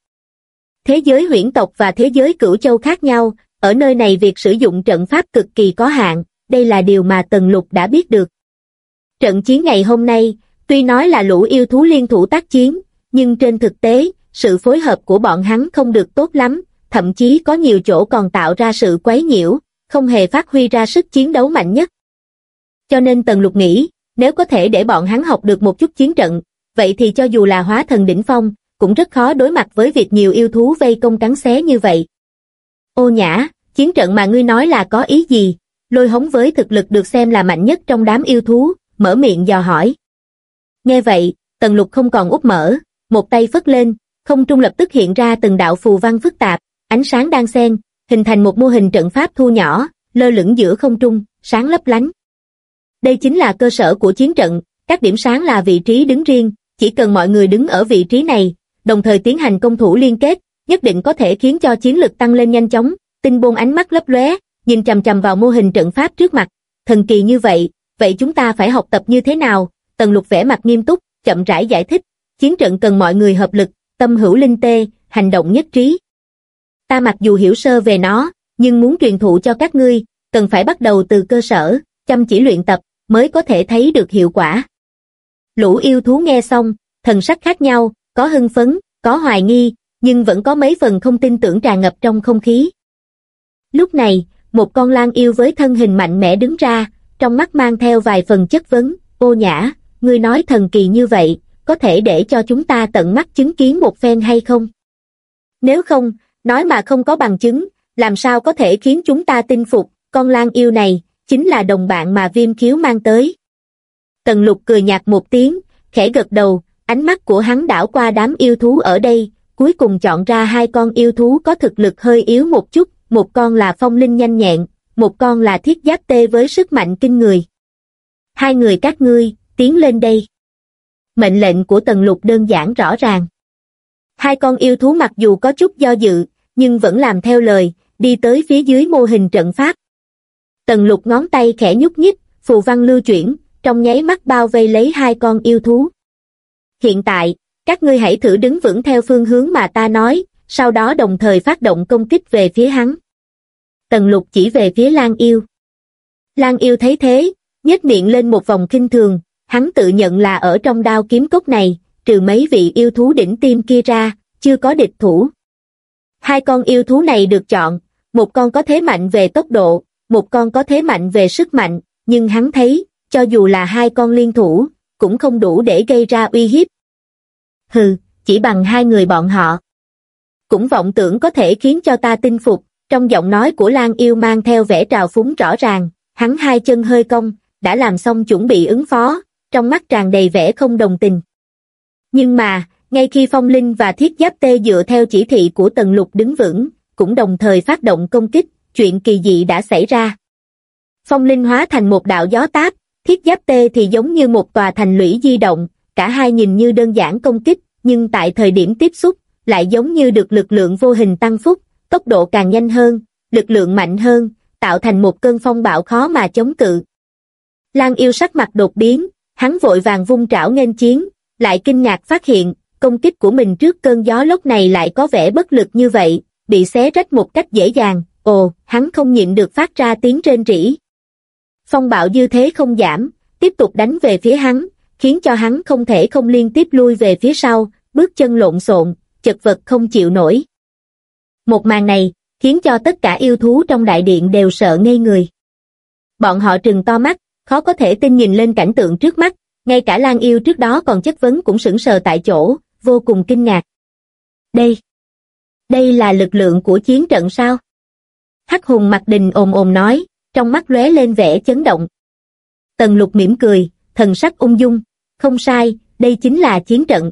Thế giới huyễn tộc và thế giới cửu châu khác nhau, ở nơi này việc sử dụng trận pháp cực kỳ có hạn, đây là điều mà Tần Lục đã biết được. Trận chiến ngày hôm nay, tuy nói là lũ yêu thú liên thủ tác chiến, nhưng trên thực tế, sự phối hợp của bọn hắn không được tốt lắm, thậm chí có nhiều chỗ còn tạo ra sự quấy nhiễu, không hề phát huy ra sức chiến đấu mạnh nhất. Cho nên Tần Lục nghĩ, nếu có thể để bọn hắn học được một chút chiến trận, vậy thì cho dù là hóa thần đỉnh phong, cũng rất khó đối mặt với việc nhiều yêu thú vây công cắn xé như vậy. Ô nhã, chiến trận mà ngươi nói là có ý gì? Lôi hống với thực lực được xem là mạnh nhất trong đám yêu thú, mở miệng dò hỏi. Nghe vậy, tần lục không còn úp mở, một tay phất lên, không trung lập tức hiện ra từng đạo phù văn phức tạp, ánh sáng đang xen, hình thành một mô hình trận pháp thu nhỏ, lơ lửng giữa không trung, sáng lấp lánh. Đây chính là cơ sở của chiến trận, các điểm sáng là vị trí đứng riêng, chỉ cần mọi người đứng ở vị trí này, đồng thời tiến hành công thủ liên kết, nhất định có thể khiến cho chiến lực tăng lên nhanh chóng, tinh bôn ánh mắt lấp lóe, nhìn chầm chầm vào mô hình trận pháp trước mặt, thần kỳ như vậy, vậy chúng ta phải học tập như thế nào? Tần lục vẻ mặt nghiêm túc, chậm rãi giải thích, chiến trận cần mọi người hợp lực, tâm hữu linh tê, hành động nhất trí. Ta mặc dù hiểu sơ về nó, nhưng muốn truyền thụ cho các ngươi, cần phải bắt đầu từ cơ sở, chăm chỉ luyện tập, mới có thể thấy được hiệu quả. Lũ yêu thú nghe xong, thần sắc khác nhau, có hưng phấn, có hoài nghi, nhưng vẫn có mấy phần không tin tưởng tràn ngập trong không khí. Lúc này, một con lang yêu với thân hình mạnh mẽ đứng ra, trong mắt mang theo vài phần chất vấn, ô nhã, ngươi nói thần kỳ như vậy, có thể để cho chúng ta tận mắt chứng kiến một phen hay không? Nếu không, nói mà không có bằng chứng, làm sao có thể khiến chúng ta tin phục, con lang yêu này, chính là đồng bạn mà viêm khiếu mang tới. Tần lục cười nhạt một tiếng, khẽ gật đầu, ánh mắt của hắn đảo qua đám yêu thú ở đây, cuối cùng chọn ra hai con yêu thú có thực lực hơi yếu một chút, một con là phong linh nhanh nhẹn, một con là thiết giáp tê với sức mạnh kinh người. Hai người các ngươi, tiến lên đây. Mệnh lệnh của tần lục đơn giản rõ ràng. Hai con yêu thú mặc dù có chút do dự, nhưng vẫn làm theo lời, đi tới phía dưới mô hình trận pháp. Tần lục ngón tay khẽ nhúc nhích, phù văn lưu chuyển, trong nháy mắt bao vây lấy hai con yêu thú. Hiện tại, các ngươi hãy thử đứng vững theo phương hướng mà ta nói, sau đó đồng thời phát động công kích về phía hắn. Tần lục chỉ về phía Lan Yêu. Lan Yêu thấy thế, nhếch miệng lên một vòng kinh thường, hắn tự nhận là ở trong đao kiếm cốc này, trừ mấy vị yêu thú đỉnh tim kia ra, chưa có địch thủ. Hai con yêu thú này được chọn, một con có thế mạnh về tốc độ, một con có thế mạnh về sức mạnh, nhưng hắn thấy, cho dù là hai con liên thủ, cũng không đủ để gây ra uy hiếp. Hừ, chỉ bằng hai người bọn họ. Cũng vọng tưởng có thể khiến cho ta tin phục, trong giọng nói của Lan Yêu mang theo vẻ trào phúng rõ ràng, hắn hai chân hơi cong, đã làm xong chuẩn bị ứng phó, trong mắt tràn đầy vẻ không đồng tình. Nhưng mà, ngay khi Phong Linh và Thiết Giáp Tê dựa theo chỉ thị của Tần Lục đứng vững, cũng đồng thời phát động công kích, chuyện kỳ dị đã xảy ra. Phong Linh hóa thành một đạo gió táp, Thiết Giáp Tê thì giống như một tòa thành lũy di động, cả hai nhìn như đơn giản công kích, nhưng tại thời điểm tiếp xúc, lại giống như được lực lượng vô hình tăng phúc, tốc độ càng nhanh hơn, lực lượng mạnh hơn, tạo thành một cơn phong bạo khó mà chống cự. Lan yêu sắc mặt đột biến, hắn vội vàng vung trảo nghênh chiến, lại kinh ngạc phát hiện, công kích của mình trước cơn gió lốc này lại có vẻ bất lực như vậy, bị xé rách một cách dễ dàng, ồ, hắn không nhịn được phát ra tiếng trên rỉ. Phong bạo dư thế không giảm, tiếp tục đánh về phía hắn, khiến cho hắn không thể không liên tiếp lui về phía sau, bước chân lộn xộn, chật vật không chịu nổi. Một màn này, khiến cho tất cả yêu thú trong đại điện đều sợ ngây người. Bọn họ trừng to mắt, khó có thể tin nhìn lên cảnh tượng trước mắt, ngay cả Lan Yêu trước đó còn chất vấn cũng sững sờ tại chỗ, vô cùng kinh ngạc. Đây, đây là lực lượng của chiến trận sao? Hắc hùng mặt đình ồm ồm nói, trong mắt lóe lên vẻ chấn động. Tần lục mỉm cười, thần sắc ung dung, không sai, đây chính là chiến trận.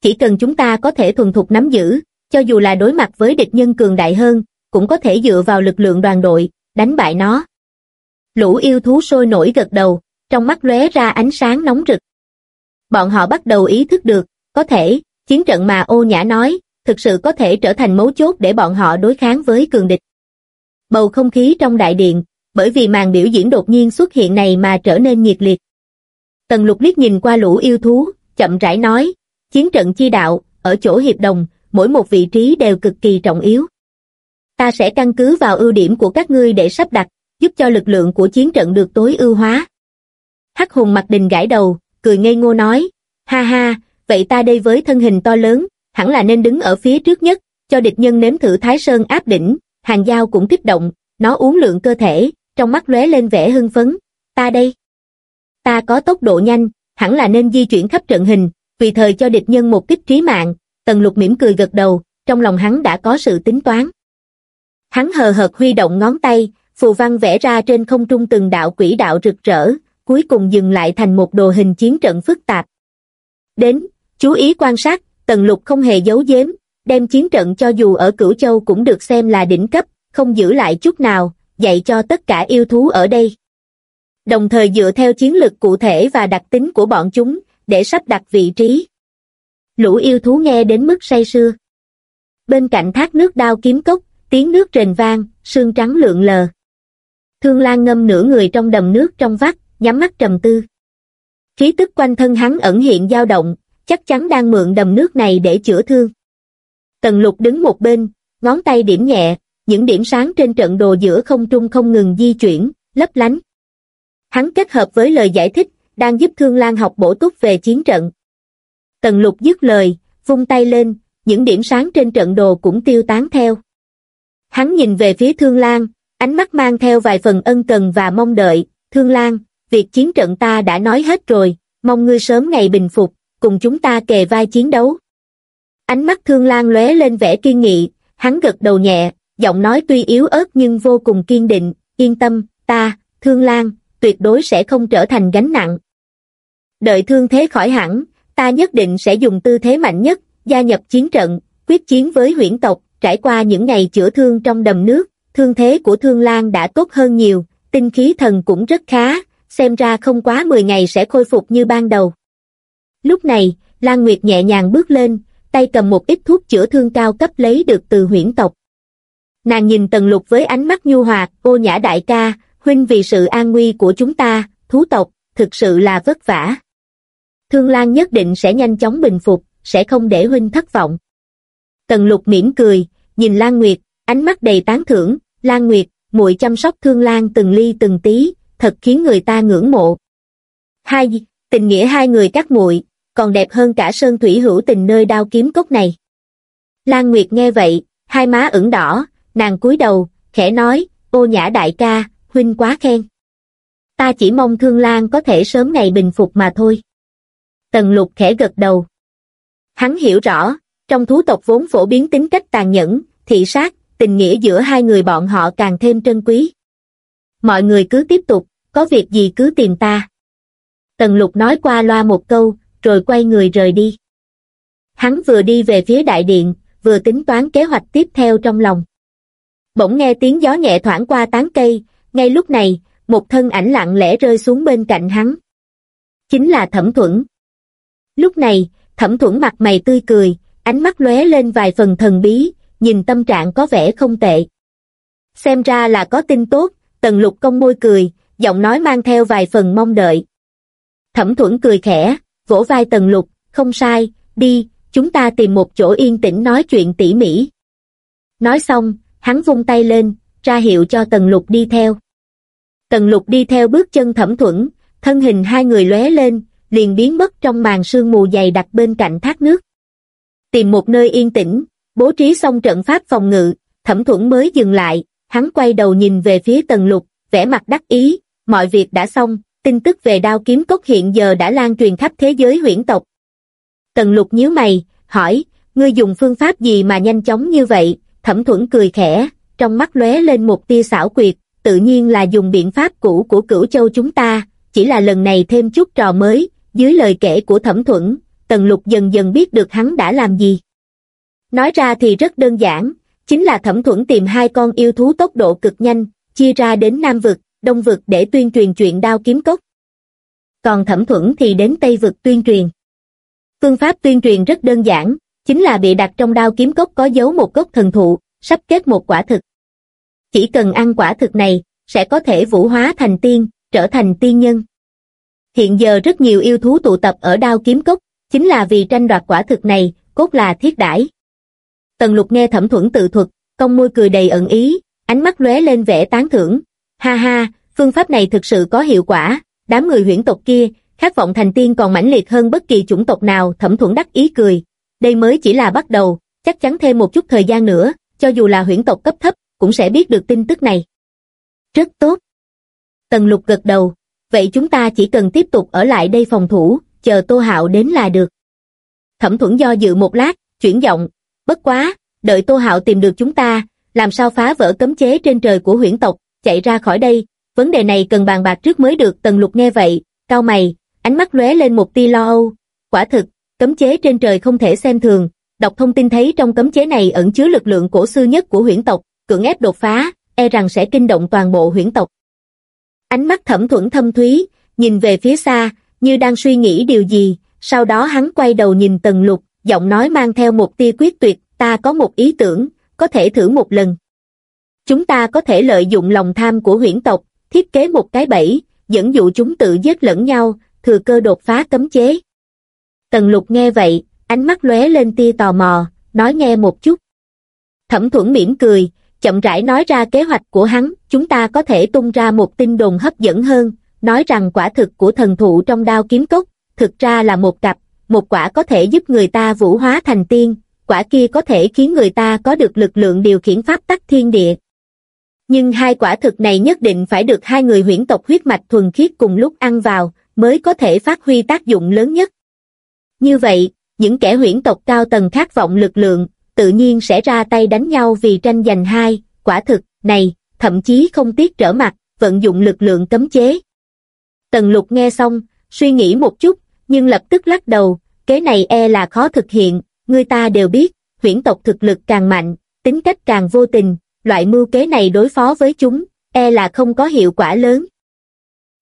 Chỉ cần chúng ta có thể thuần thục nắm giữ, cho dù là đối mặt với địch nhân cường đại hơn, cũng có thể dựa vào lực lượng đoàn đội, đánh bại nó. Lũ yêu thú sôi nổi gật đầu, trong mắt lóe ra ánh sáng nóng rực. Bọn họ bắt đầu ý thức được, có thể, chiến trận mà ô nhã nói, thực sự có thể trở thành mấu chốt để bọn họ đối kháng với cường địch. Bầu không khí trong đại điện, bởi vì màn biểu diễn đột nhiên xuất hiện này mà trở nên nhiệt liệt. Tần lục liếc nhìn qua lũ yêu thú, chậm rãi nói, chiến trận chi đạo, ở chỗ hiệp đồng, mỗi một vị trí đều cực kỳ trọng yếu. Ta sẽ căn cứ vào ưu điểm của các ngươi để sắp đặt, giúp cho lực lượng của chiến trận được tối ưu hóa. Hắc hùng mặt đình gãi đầu, cười ngây ngô nói, ha ha, vậy ta đây với thân hình to lớn, hẳn là nên đứng ở phía trước nhất, cho địch nhân nếm thử Thái Sơn áp đỉnh, hàng dao cũng kích động, nó uống lượng cơ thể, trong mắt lóe lên vẻ hưng phấn, ta đây. Ta có tốc độ nhanh, hẳn là nên di chuyển khắp trận hình, vì thời cho địch nhân một kích trí mạng, tần lục mỉm cười gật đầu, trong lòng hắn đã có sự tính toán. Hắn hờ hợt huy động ngón tay, phù văn vẽ ra trên không trung từng đạo quỹ đạo rực rỡ, cuối cùng dừng lại thành một đồ hình chiến trận phức tạp. Đến, chú ý quan sát, tần lục không hề giấu giếm, đem chiến trận cho dù ở cửu châu cũng được xem là đỉnh cấp, không giữ lại chút nào, dạy cho tất cả yêu thú ở đây. Đồng thời dựa theo chiến lực cụ thể và đặc tính của bọn chúng, để sắp đặt vị trí. Lũ yêu thú nghe đến mức say sưa. Bên cạnh thác nước đao kiếm cốc, tiếng nước rền vang, sương trắng lượn lờ. Thương Lan ngâm nửa người trong đầm nước trong vắt, nhắm mắt trầm tư. Khí tức quanh thân hắn ẩn hiện dao động, chắc chắn đang mượn đầm nước này để chữa thương. Tần lục đứng một bên, ngón tay điểm nhẹ, những điểm sáng trên trận đồ giữa không trung không ngừng di chuyển, lấp lánh. Hắn kết hợp với lời giải thích, đang giúp Thương Lan học bổ túc về chiến trận. Tần lục dứt lời, vung tay lên, những điểm sáng trên trận đồ cũng tiêu tán theo. Hắn nhìn về phía Thương Lan, ánh mắt mang theo vài phần ân cần và mong đợi, Thương Lan, việc chiến trận ta đã nói hết rồi, mong ngươi sớm ngày bình phục, cùng chúng ta kề vai chiến đấu. Ánh mắt Thương Lan lóe lên vẻ kiên nghị, hắn gật đầu nhẹ, giọng nói tuy yếu ớt nhưng vô cùng kiên định, yên tâm, ta, Thương Lan, tuyệt đối sẽ không trở thành gánh nặng. Đợi thương thế khỏi hẳn, ta nhất định sẽ dùng tư thế mạnh nhất, gia nhập chiến trận, quyết chiến với huyễn tộc, trải qua những ngày chữa thương trong đầm nước, thương thế của Thương Lan đã tốt hơn nhiều, tinh khí thần cũng rất khá, xem ra không quá 10 ngày sẽ khôi phục như ban đầu. Lúc này, Lan Nguyệt nhẹ nhàng bước lên, tay cầm một ít thuốc chữa thương cao cấp lấy được từ huyễn tộc. Nàng nhìn Tần Lục với ánh mắt nhu hòa, ô nhã đại ca, huynh vì sự an nguy của chúng ta, thú tộc, thực sự là vất vả. Thương Lan nhất định sẽ nhanh chóng bình phục, sẽ không để huynh thất vọng. Tần Lục mỉm cười, nhìn Lan Nguyệt, ánh mắt đầy tán thưởng, Lan Nguyệt, muội chăm sóc Thương Lan từng ly từng tí, thật khiến người ta ngưỡng mộ. Hai, tình nghĩa hai người các muội còn đẹp hơn cả sơn thủy hữu tình nơi đao kiếm cốc này. Lan Nguyệt nghe vậy, hai má ửng đỏ, nàng cúi đầu, khẽ nói, ô nhã đại ca, huynh quá khen. Ta chỉ mong Thương Lan có thể sớm ngày bình phục mà thôi. Tần lục khẽ gật đầu. Hắn hiểu rõ, trong thú tộc vốn phổ biến tính cách tàn nhẫn, thị sát, tình nghĩa giữa hai người bọn họ càng thêm trân quý. Mọi người cứ tiếp tục, có việc gì cứ tìm ta. Tần lục nói qua loa một câu, rồi quay người rời đi. Hắn vừa đi về phía đại điện, vừa tính toán kế hoạch tiếp theo trong lòng. Bỗng nghe tiếng gió nhẹ thoảng qua tán cây, ngay lúc này, một thân ảnh lặng lẽ rơi xuống bên cạnh hắn. Chính là thẩm thuẫn. Lúc này, thẩm thuẫn mặt mày tươi cười, ánh mắt lóe lên vài phần thần bí, nhìn tâm trạng có vẻ không tệ. Xem ra là có tin tốt, tần lục công môi cười, giọng nói mang theo vài phần mong đợi. Thẩm thuẫn cười khẽ, vỗ vai tần lục, không sai, đi, chúng ta tìm một chỗ yên tĩnh nói chuyện tỉ mỉ. Nói xong, hắn vung tay lên, ra hiệu cho tần lục đi theo. Tần lục đi theo bước chân thẩm thuẫn, thân hình hai người lóe lên, liền biến mất trong màn sương mù dày đặc bên cạnh thác nước. Tìm một nơi yên tĩnh, bố trí xong trận pháp phòng ngự, thẩm thuẫn mới dừng lại, hắn quay đầu nhìn về phía tần lục, vẻ mặt đắc ý, mọi việc đã xong, tin tức về đao kiếm cốc hiện giờ đã lan truyền khắp thế giới huyễn tộc. Tần lục nhíu mày, hỏi, ngươi dùng phương pháp gì mà nhanh chóng như vậy, thẩm thuẫn cười khẽ, trong mắt lóe lên một tia xảo quyệt, tự nhiên là dùng biện pháp cũ của cửu châu chúng ta, chỉ là lần này thêm chút trò mới, dưới lời kể của thẩm thuẫn, tần lục dần dần biết được hắn đã làm gì. Nói ra thì rất đơn giản, chính là thẩm thuẫn tìm hai con yêu thú tốc độ cực nhanh, chia ra đến Nam Vực, Đông Vực để tuyên truyền chuyện đao kiếm cốc. Còn thẩm thuẫn thì đến Tây Vực tuyên truyền. Phương pháp tuyên truyền rất đơn giản, chính là bị đặt trong đao kiếm cốc có dấu một gốc thần thụ, sắp kết một quả thực. Chỉ cần ăn quả thực này, sẽ có thể vũ hóa thành tiên, trở thành tiên nhân. Hiện giờ rất nhiều yêu thú tụ tập ở đao kiếm cốc, chính là vì tranh đoạt quả thực này, cốt là thiết đãi. Tần lục nghe thẩm thuẫn tự thuật, công môi cười đầy ẩn ý, ánh mắt lóe lên vẻ tán thưởng. Ha ha, phương pháp này thực sự có hiệu quả, đám người huyễn tộc kia, khát vọng thành tiên còn mãnh liệt hơn bất kỳ chủng tộc nào thẩm thuẫn đắc ý cười. Đây mới chỉ là bắt đầu, chắc chắn thêm một chút thời gian nữa, cho dù là huyễn tộc cấp thấp, cũng sẽ biết được tin tức này. Rất tốt. Tần lục gật đầu, vậy chúng ta chỉ cần tiếp tục ở lại đây phòng thủ, chờ Tô Hạo đến là được. Thẩm thuẫn do dự một lát, chuyển giọng, bất quá, đợi Tô Hạo tìm được chúng ta, làm sao phá vỡ cấm chế trên trời của huyễn tộc, chạy ra khỏi đây, vấn đề này cần bàn bạc trước mới được Tần Lục nghe vậy, cao mày, ánh mắt lóe lên một tia lo âu, quả thực, cấm chế trên trời không thể xem thường, đọc thông tin thấy trong cấm chế này ẩn chứa lực lượng cổ xưa nhất của huyễn tộc, cưỡng ép đột phá, e rằng sẽ kinh động toàn bộ huyễn tộc. Ánh mắt thẩm thuẫn thâm thúy, nhìn về phía xa, như đang suy nghĩ điều gì, sau đó hắn quay đầu nhìn tần lục, giọng nói mang theo một tia quyết tuyệt, ta có một ý tưởng, có thể thử một lần. Chúng ta có thể lợi dụng lòng tham của huyễn tộc, thiết kế một cái bẫy, dẫn dụ chúng tự giết lẫn nhau, thừa cơ đột phá cấm chế. Tần lục nghe vậy, ánh mắt lóe lên tia tò mò, nói nghe một chút. Thẩm thuẫn mỉm cười, chậm rãi nói ra kế hoạch của hắn, chúng ta có thể tung ra một tin đồn hấp dẫn hơn, nói rằng quả thực của thần thụ trong đao kiếm cốc, thực ra là một cặp, một quả có thể giúp người ta vũ hóa thành tiên, quả kia có thể khiến người ta có được lực lượng điều khiển pháp tắc thiên địa. Nhưng hai quả thực này nhất định phải được hai người huyễn tộc huyết mạch thuần khiết cùng lúc ăn vào, mới có thể phát huy tác dụng lớn nhất. Như vậy, những kẻ huyễn tộc cao tầng khát vọng lực lượng, tự nhiên sẽ ra tay đánh nhau vì tranh giành hai, quả thực, này, thậm chí không tiếc trở mặt, vận dụng lực lượng cấm chế. Tần lục nghe xong, suy nghĩ một chút, nhưng lập tức lắc đầu, kế này e là khó thực hiện, người ta đều biết, huyễn tộc thực lực càng mạnh, tính cách càng vô tình, loại mưu kế này đối phó với chúng, e là không có hiệu quả lớn.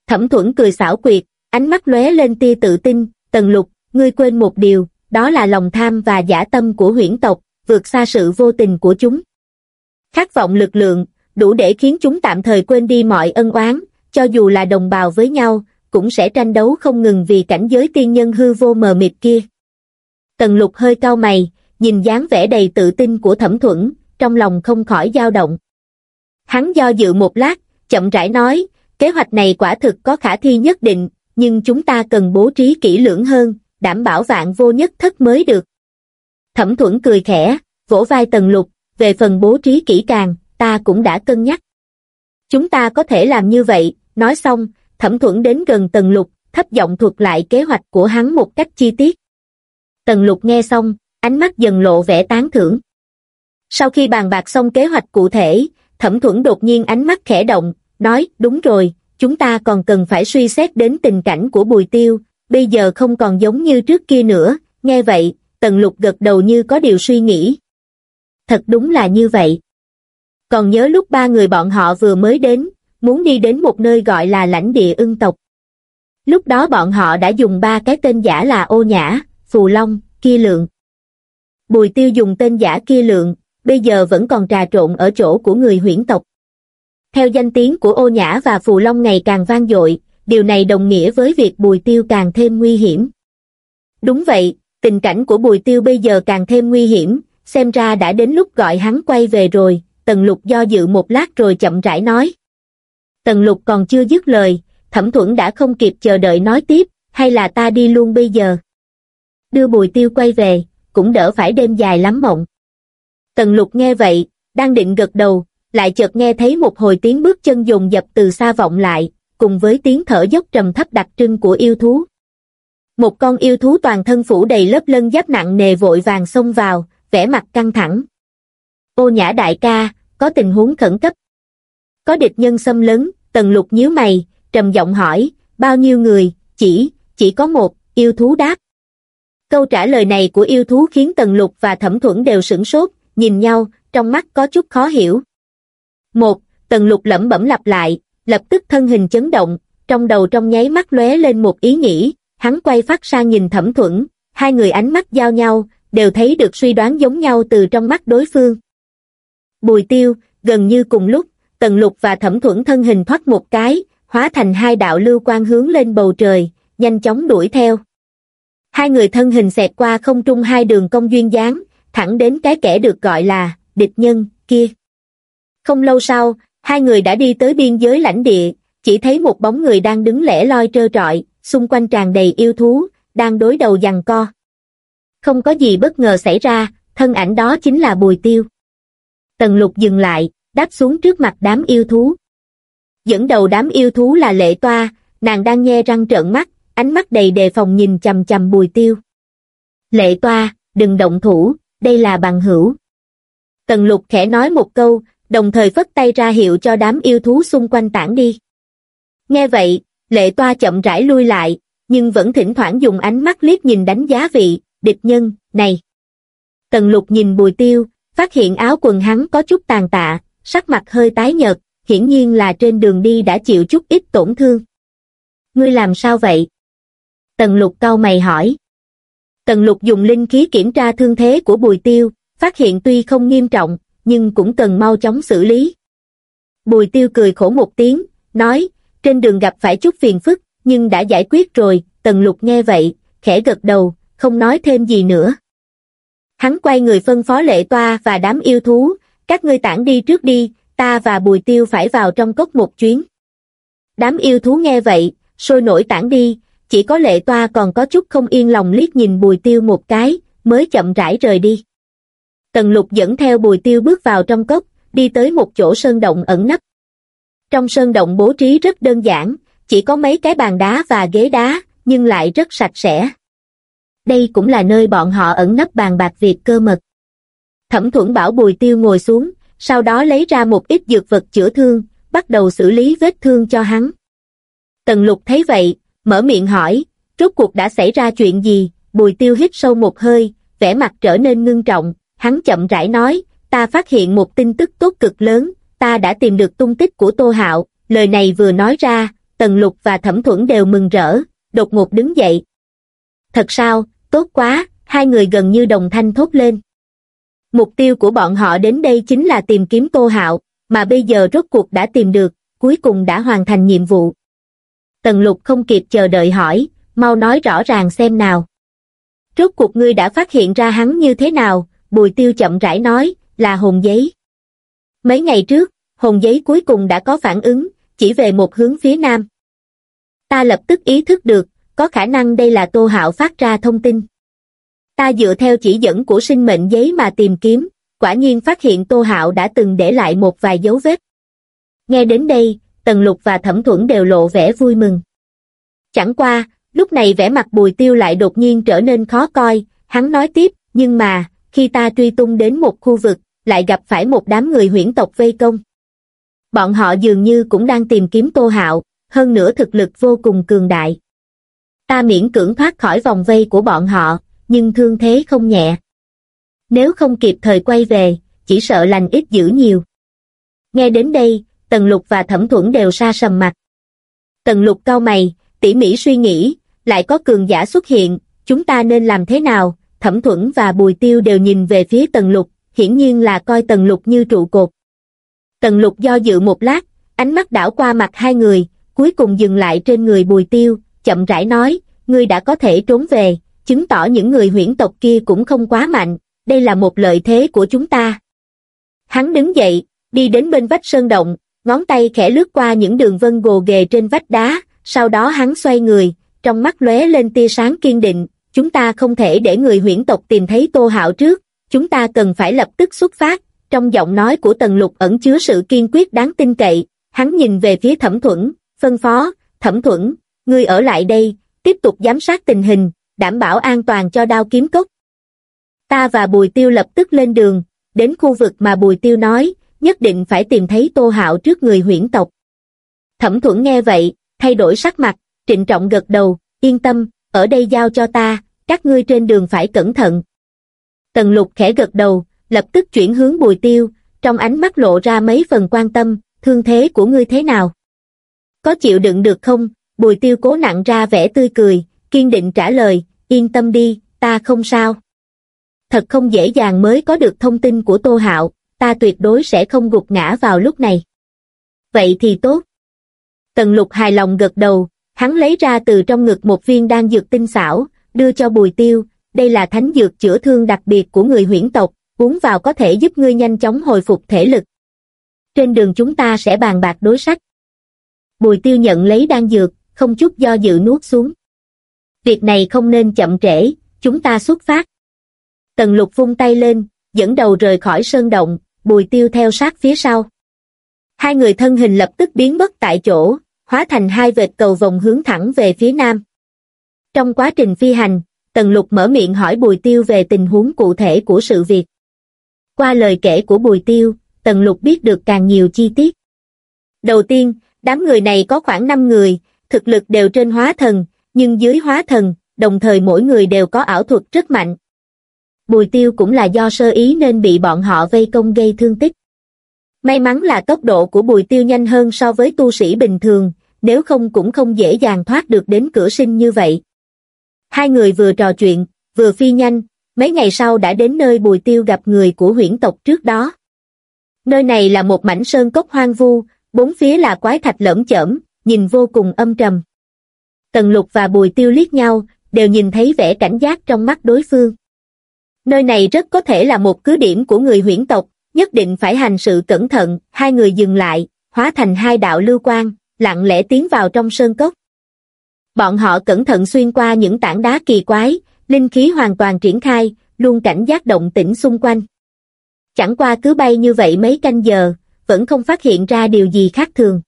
Thẩm thuẫn cười xảo quyệt, ánh mắt lóe lên tia tự tin, tần lục, ngươi quên một điều, đó là lòng tham và giả tâm của huyễn tộc, vượt xa sự vô tình của chúng. Khát vọng lực lượng, đủ để khiến chúng tạm thời quên đi mọi ân oán, cho dù là đồng bào với nhau, cũng sẽ tranh đấu không ngừng vì cảnh giới tiên nhân hư vô mờ mịt kia. Tần lục hơi cao mày, nhìn dáng vẻ đầy tự tin của thẩm thuẫn, trong lòng không khỏi dao động. Hắn do dự một lát, chậm rãi nói, kế hoạch này quả thực có khả thi nhất định, nhưng chúng ta cần bố trí kỹ lưỡng hơn, đảm bảo vạn vô nhất thất mới được. Thẩm thuẫn cười khẽ, vỗ vai tần lục, về phần bố trí kỹ càng, ta cũng đã cân nhắc. Chúng ta có thể làm như vậy, nói xong, thẩm thuẫn đến gần tần lục, thấp giọng thuật lại kế hoạch của hắn một cách chi tiết. Tần lục nghe xong, ánh mắt dần lộ vẻ tán thưởng. Sau khi bàn bạc xong kế hoạch cụ thể, thẩm thuẫn đột nhiên ánh mắt khẽ động, nói, đúng rồi, chúng ta còn cần phải suy xét đến tình cảnh của bùi tiêu, bây giờ không còn giống như trước kia nữa, nghe vậy, tần lục gật đầu như có điều suy nghĩ. Thật đúng là như vậy. Còn nhớ lúc ba người bọn họ vừa mới đến, muốn đi đến một nơi gọi là lãnh địa ưng tộc. Lúc đó bọn họ đã dùng ba cái tên giả là ô nhã, phù long, kia lượng. Bùi tiêu dùng tên giả kia lượng, bây giờ vẫn còn trà trộn ở chỗ của người huyễn tộc. Theo danh tiếng của ô nhã và phù long ngày càng vang dội, điều này đồng nghĩa với việc bùi tiêu càng thêm nguy hiểm. Đúng vậy, tình cảnh của bùi tiêu bây giờ càng thêm nguy hiểm, xem ra đã đến lúc gọi hắn quay về rồi, tần lục do dự một lát rồi chậm rãi nói. Tần lục còn chưa dứt lời, thẩm thuẫn đã không kịp chờ đợi nói tiếp, hay là ta đi luôn bây giờ. Đưa bùi tiêu quay về, cũng đỡ phải đêm dài lắm mộng. Tần lục nghe vậy, đang định gật đầu, lại chợt nghe thấy một hồi tiếng bước chân dồn dập từ xa vọng lại, cùng với tiếng thở dốc trầm thấp đặc trưng của yêu thú. Một con yêu thú toàn thân phủ đầy lớp lân giáp nặng nề vội vàng xông vào, vẻ mặt căng thẳng. Ô nhã đại ca, có tình huống khẩn cấp. Có địch nhân xâm lấn, tần lục nhíu mày, trầm giọng hỏi, bao nhiêu người, chỉ, chỉ có một, yêu thú đáp. Câu trả lời này của yêu thú khiến tần lục và thẩm thuẫn đều sửng sốt, nhìn nhau, trong mắt có chút khó hiểu. Một, tần lục lẩm bẩm lặp lại, lập tức thân hình chấn động, trong đầu trong nháy mắt lóe lên một ý nghĩ, hắn quay phát sang nhìn thẩm thuẫn, hai người ánh mắt giao nhau, đều thấy được suy đoán giống nhau từ trong mắt đối phương. Bùi tiêu, gần như cùng lúc, tần lục và thẩm thuẫn thân hình thoát một cái, hóa thành hai đạo lưu quang hướng lên bầu trời, nhanh chóng đuổi theo. Hai người thân hình xẹt qua không trung hai đường công duyên dáng, thẳng đến cái kẻ được gọi là địch nhân kia. Không lâu sau, hai người đã đi tới biên giới lãnh địa, chỉ thấy một bóng người đang đứng lẻ loi trơ trọi, xung quanh tràn đầy yêu thú, đang đối đầu giằng co. Không có gì bất ngờ xảy ra, thân ảnh đó chính là Bùi Tiêu. Tần lục dừng lại, đáp xuống trước mặt đám yêu thú. Dẫn đầu đám yêu thú là lệ toa, nàng đang nhe răng trợn mắt, ánh mắt đầy đề phòng nhìn chầm chầm Bùi Tiêu. Lệ toa, đừng động thủ, đây là bằng hữu. Tần lục khẽ nói một câu, đồng thời phất tay ra hiệu cho đám yêu thú xung quanh tản đi. Nghe vậy, lệ toa chậm rãi lui lại, nhưng vẫn thỉnh thoảng dùng ánh mắt liếc nhìn đánh giá vị, địch nhân, này. Tần lục nhìn bùi tiêu, phát hiện áo quần hắn có chút tàn tạ, sắc mặt hơi tái nhợt, hiển nhiên là trên đường đi đã chịu chút ít tổn thương. Ngươi làm sao vậy? Tần lục cau mày hỏi. Tần lục dùng linh khí kiểm tra thương thế của bùi tiêu, phát hiện tuy không nghiêm trọng, nhưng cũng cần mau chóng xử lý. Bùi tiêu cười khổ một tiếng, nói, trên đường gặp phải chút phiền phức, nhưng đã giải quyết rồi, tần lục nghe vậy, khẽ gật đầu, không nói thêm gì nữa. Hắn quay người phân phó lệ toa và đám yêu thú, các ngươi tản đi trước đi, ta và bùi tiêu phải vào trong cốc một chuyến. Đám yêu thú nghe vậy, sôi nổi tản đi, chỉ có lệ toa còn có chút không yên lòng liếc nhìn bùi tiêu một cái, mới chậm rãi rời đi. Tần lục dẫn theo bùi tiêu bước vào trong cốc, đi tới một chỗ sơn động ẩn nấp. Trong sơn động bố trí rất đơn giản, chỉ có mấy cái bàn đá và ghế đá, nhưng lại rất sạch sẽ. Đây cũng là nơi bọn họ ẩn nấp bàn bạc việc cơ mật. Thẩm thuẫn bảo bùi tiêu ngồi xuống, sau đó lấy ra một ít dược vật chữa thương, bắt đầu xử lý vết thương cho hắn. Tần lục thấy vậy, mở miệng hỏi, rốt cuộc đã xảy ra chuyện gì, bùi tiêu hít sâu một hơi, vẻ mặt trở nên ngưng trọng, hắn chậm rãi nói, ta phát hiện một tin tức tốt cực lớn, ta đã tìm được tung tích của Tô Hạo, lời này vừa nói ra, Tần Lục và Thẩm Thuẫn đều mừng rỡ, đột ngột đứng dậy. Thật sao, tốt quá, hai người gần như đồng thanh thốt lên. Mục tiêu của bọn họ đến đây chính là tìm kiếm Tô Hạo, mà bây giờ rốt cuộc đã tìm được, cuối cùng đã hoàn thành nhiệm vụ. Tần Lục không kịp chờ đợi hỏi, mau nói rõ ràng xem nào. Rốt cuộc ngươi đã phát hiện ra hắn như thế nào, Bùi Tiêu chậm rãi nói, là hồn giấy. Mấy ngày trước, hồn giấy cuối cùng đã có phản ứng, chỉ về một hướng phía nam. Ta lập tức ý thức được, có khả năng đây là Tô Hạo phát ra thông tin. Ta dựa theo chỉ dẫn của sinh mệnh giấy mà tìm kiếm, quả nhiên phát hiện Tô Hạo đã từng để lại một vài dấu vết. Nghe đến đây, Tần Lục và Thẩm Thuẫn đều lộ vẻ vui mừng. Chẳng qua, lúc này vẻ mặt Bùi Tiêu lại đột nhiên trở nên khó coi, hắn nói tiếp, nhưng mà, khi ta truy tung đến một khu vực, lại gặp phải một đám người huyễn tộc vây công. Bọn họ dường như cũng đang tìm kiếm Tô Hạo, hơn nữa thực lực vô cùng cường đại. Ta miễn cưỡng thoát khỏi vòng vây của bọn họ, nhưng thương thế không nhẹ. Nếu không kịp thời quay về, chỉ sợ lành ít dữ nhiều. Nghe đến đây, Tần Lục và Thẩm Thuẫn đều sa sầm mặt. Tần Lục cau mày, tỉ mỉ suy nghĩ, lại có cường giả xuất hiện, chúng ta nên làm thế nào? Thẩm Thuẫn và Bùi Tiêu đều nhìn về phía Tần Lục, hiển nhiên là coi tần lục như trụ cột. Tần lục do dự một lát, ánh mắt đảo qua mặt hai người, cuối cùng dừng lại trên người bùi tiêu, chậm rãi nói, ngươi đã có thể trốn về, chứng tỏ những người huyễn tộc kia cũng không quá mạnh, đây là một lợi thế của chúng ta. Hắn đứng dậy, đi đến bên vách sơn động, ngón tay khẽ lướt qua những đường vân gồ ghề trên vách đá, sau đó hắn xoay người, trong mắt lóe lên tia sáng kiên định, chúng ta không thể để người huyễn tộc tìm thấy Tô Hạo trước, chúng ta cần phải lập tức xuất phát, trong giọng nói của Tần Lục ẩn chứa sự kiên quyết đáng tin cậy, hắn nhìn về phía Thẩm Thuẫn, phân phó, Thẩm Thuẫn, ngươi ở lại đây, tiếp tục giám sát tình hình, đảm bảo an toàn cho đao kiếm cốc. Ta và Bùi Tiêu lập tức lên đường, đến khu vực mà Bùi Tiêu nói, nhất định phải tìm thấy Tô Hạo trước người huyễn tộc. Thẩm Thuẫn nghe vậy, thay đổi sắc mặt, trịnh trọng gật đầu, yên tâm, ở đây giao cho ta, các ngươi trên đường phải cẩn thận. Tần lục khẽ gật đầu, lập tức chuyển hướng bùi tiêu, trong ánh mắt lộ ra mấy phần quan tâm, thương thế của ngươi thế nào? Có chịu đựng được không? Bùi tiêu cố nặng ra vẻ tươi cười, kiên định trả lời, yên tâm đi, ta không sao. Thật không dễ dàng mới có được thông tin của Tô Hạo, ta tuyệt đối sẽ không gục ngã vào lúc này. Vậy thì tốt. Tần lục hài lòng gật đầu, hắn lấy ra từ trong ngực một viên đan dược tinh xảo, đưa cho bùi tiêu, đây là thánh dược chữa thương đặc biệt của người huyễn tộc, uống vào có thể giúp ngươi nhanh chóng hồi phục thể lực. Trên đường chúng ta sẽ bàn bạc đối sách. Bùi tiêu nhận lấy đan dược, không chút do dự nuốt xuống. Việc này không nên chậm trễ, chúng ta xuất phát. Tần lục vung tay lên, dẫn đầu rời khỏi sơn động, bùi tiêu theo sát phía sau. Hai người thân hình lập tức biến mất tại chỗ, hóa thành hai vệt cầu vòng hướng thẳng về phía nam. Trong quá trình phi hành, Tần Lục mở miệng hỏi Bùi Tiêu về tình huống cụ thể của sự việc. Qua lời kể của Bùi Tiêu, Tần Lục biết được càng nhiều chi tiết. Đầu tiên, đám người này có khoảng 5 người, thực lực đều trên hóa thần, nhưng dưới hóa thần, đồng thời mỗi người đều có ảo thuật rất mạnh. Bùi Tiêu cũng là do sơ ý nên bị bọn họ vây công gây thương tích. May mắn là tốc độ của Bùi Tiêu nhanh hơn so với tu sĩ bình thường, nếu không cũng không dễ dàng thoát được đến cửa sinh như vậy. Hai người vừa trò chuyện, vừa phi nhanh, mấy ngày sau đã đến nơi Bùi Tiêu gặp người của huyễn tộc trước đó. Nơi này là một mảnh sơn cốc hoang vu, bốn phía là quái thạch lởm chởm, nhìn vô cùng âm trầm. Tần Lục và Bùi Tiêu liếc nhau, đều nhìn thấy vẻ cảnh giác trong mắt đối phương. Nơi này rất có thể là một cứ điểm của người huyễn tộc, nhất định phải hành sự cẩn thận, hai người dừng lại, hóa thành hai đạo lưu quang, lặng lẽ tiến vào trong sơn cốc. Bọn họ cẩn thận xuyên qua những tảng đá kỳ quái, linh khí hoàn toàn triển khai, luôn cảnh giác động tĩnh xung quanh. Chẳng qua cứ bay như vậy mấy canh giờ, vẫn không phát hiện ra điều gì khác thường.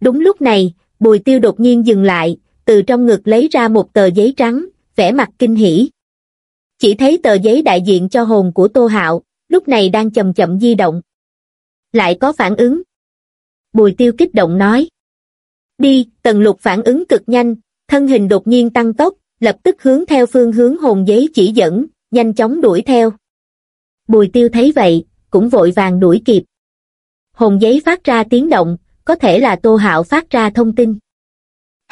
Đúng lúc này, Bùi Tiêu đột nhiên dừng lại, từ trong ngực lấy ra một tờ giấy trắng, vẻ mặt kinh hỉ. Chỉ thấy tờ giấy đại diện cho hồn của Tô Hạo, lúc này đang chậm chậm di động. Lại có phản ứng. Bùi Tiêu kích động nói. Đi, tần lục phản ứng cực nhanh, thân hình đột nhiên tăng tốc, lập tức hướng theo phương hướng hồn giấy chỉ dẫn, nhanh chóng đuổi theo. Bùi tiêu thấy vậy, cũng vội vàng đuổi kịp. Hồn giấy phát ra tiếng động, có thể là Tô Hạo phát ra thông tin.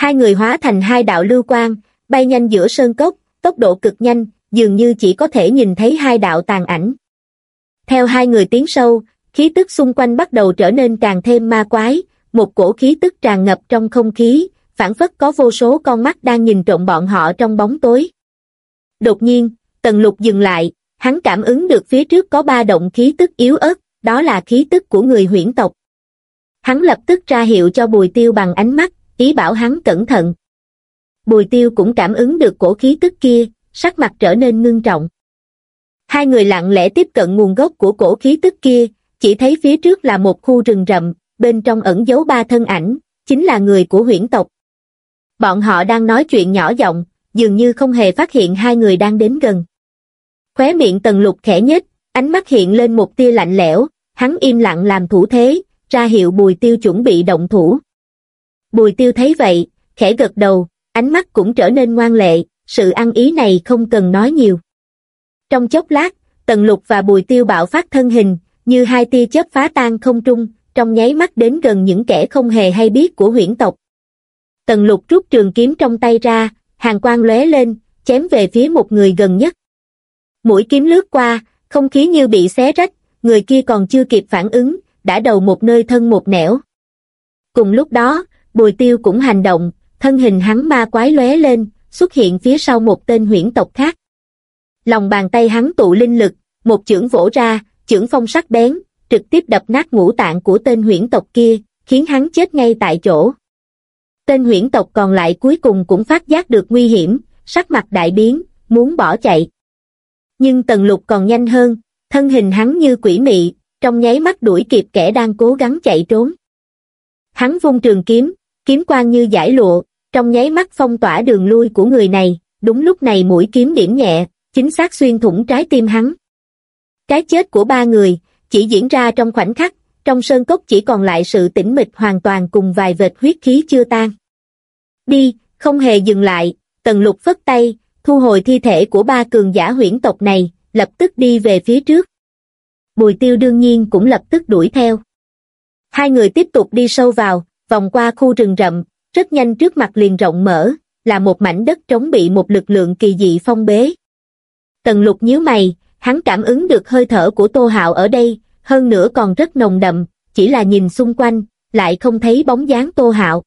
Hai người hóa thành hai đạo lưu quang, bay nhanh giữa sơn cốc, tốc độ cực nhanh, dường như chỉ có thể nhìn thấy hai đạo tàn ảnh. Theo hai người tiến sâu, khí tức xung quanh bắt đầu trở nên càng thêm ma quái, một cổ khí tức tràn ngập trong không khí, phản phất có vô số con mắt đang nhìn trộm bọn họ trong bóng tối. Đột nhiên, Tần Lục dừng lại, hắn cảm ứng được phía trước có ba động khí tức yếu ớt, đó là khí tức của người huyễn tộc. Hắn lập tức ra hiệu cho Bùi Tiêu bằng ánh mắt, ý bảo hắn cẩn thận. Bùi Tiêu cũng cảm ứng được cổ khí tức kia, sắc mặt trở nên ngưng trọng. Hai người lặng lẽ tiếp cận nguồn gốc của cổ khí tức kia, chỉ thấy phía trước là một khu rừng rậm, bên trong ẩn giấu ba thân ảnh, chính là người của huyễn tộc. Bọn họ đang nói chuyện nhỏ giọng, dường như không hề phát hiện hai người đang đến gần. Khóe miệng tần lục khẽ nhếch, ánh mắt hiện lên một tia lạnh lẽo, hắn im lặng làm thủ thế, ra hiệu bùi tiêu chuẩn bị động thủ. Bùi tiêu thấy vậy, khẽ gật đầu, ánh mắt cũng trở nên ngoan lệ, sự ăn ý này không cần nói nhiều. Trong chốc lát, tần lục và bùi tiêu bạo phát thân hình, như hai tia chớp phá tan không trung, trong nháy mắt đến gần những kẻ không hề hay biết của huyễn tộc. Tần lục rút trường kiếm trong tay ra, hàng quang lóe lên, chém về phía một người gần nhất. Mũi kiếm lướt qua, Không khí như bị xé rách, người kia còn chưa kịp phản ứng, đã đầu một nơi thân một nẻo. Cùng lúc đó, Bùi Tiêu cũng hành động, thân hình hắn ma quái lóe lên, xuất hiện phía sau một tên huyễn tộc khác. Lòng bàn tay hắn tụ linh lực, một chưởng vỗ ra, chưởng phong sắc bén, trực tiếp đập nát ngũ tạng của tên huyễn tộc kia, khiến hắn chết ngay tại chỗ. Tên huyễn tộc còn lại cuối cùng cũng phát giác được nguy hiểm, sắc mặt đại biến, muốn bỏ chạy. Nhưng tần lục còn nhanh hơn, thân hình hắn như quỷ mị, trong nháy mắt đuổi kịp kẻ đang cố gắng chạy trốn. Hắn vung trường kiếm, kiếm quang như giải lụa, trong nháy mắt phong tỏa đường lui của người này, đúng lúc này mũi kiếm điểm nhẹ, chính xác xuyên thủng trái tim hắn. Cái chết của ba người, chỉ diễn ra trong khoảnh khắc, trong sơn cốc chỉ còn lại sự tĩnh mịch hoàn toàn cùng vài vệt huyết khí chưa tan. Đi, không hề dừng lại, tần lục phất tay, thu hồi thi thể của ba cường giả huyễn tộc này, lập tức đi về phía trước. Bùi tiêu đương nhiên cũng lập tức đuổi theo. Hai người tiếp tục đi sâu vào, vòng qua khu rừng rậm, rất nhanh trước mặt liền rộng mở, là một mảnh đất trống bị một lực lượng kỳ dị phong bế. Tần lục nhíu mày, hắn cảm ứng được hơi thở của Tô Hạo ở đây, hơn nữa còn rất nồng đậm, chỉ là nhìn xung quanh, lại không thấy bóng dáng Tô Hạo.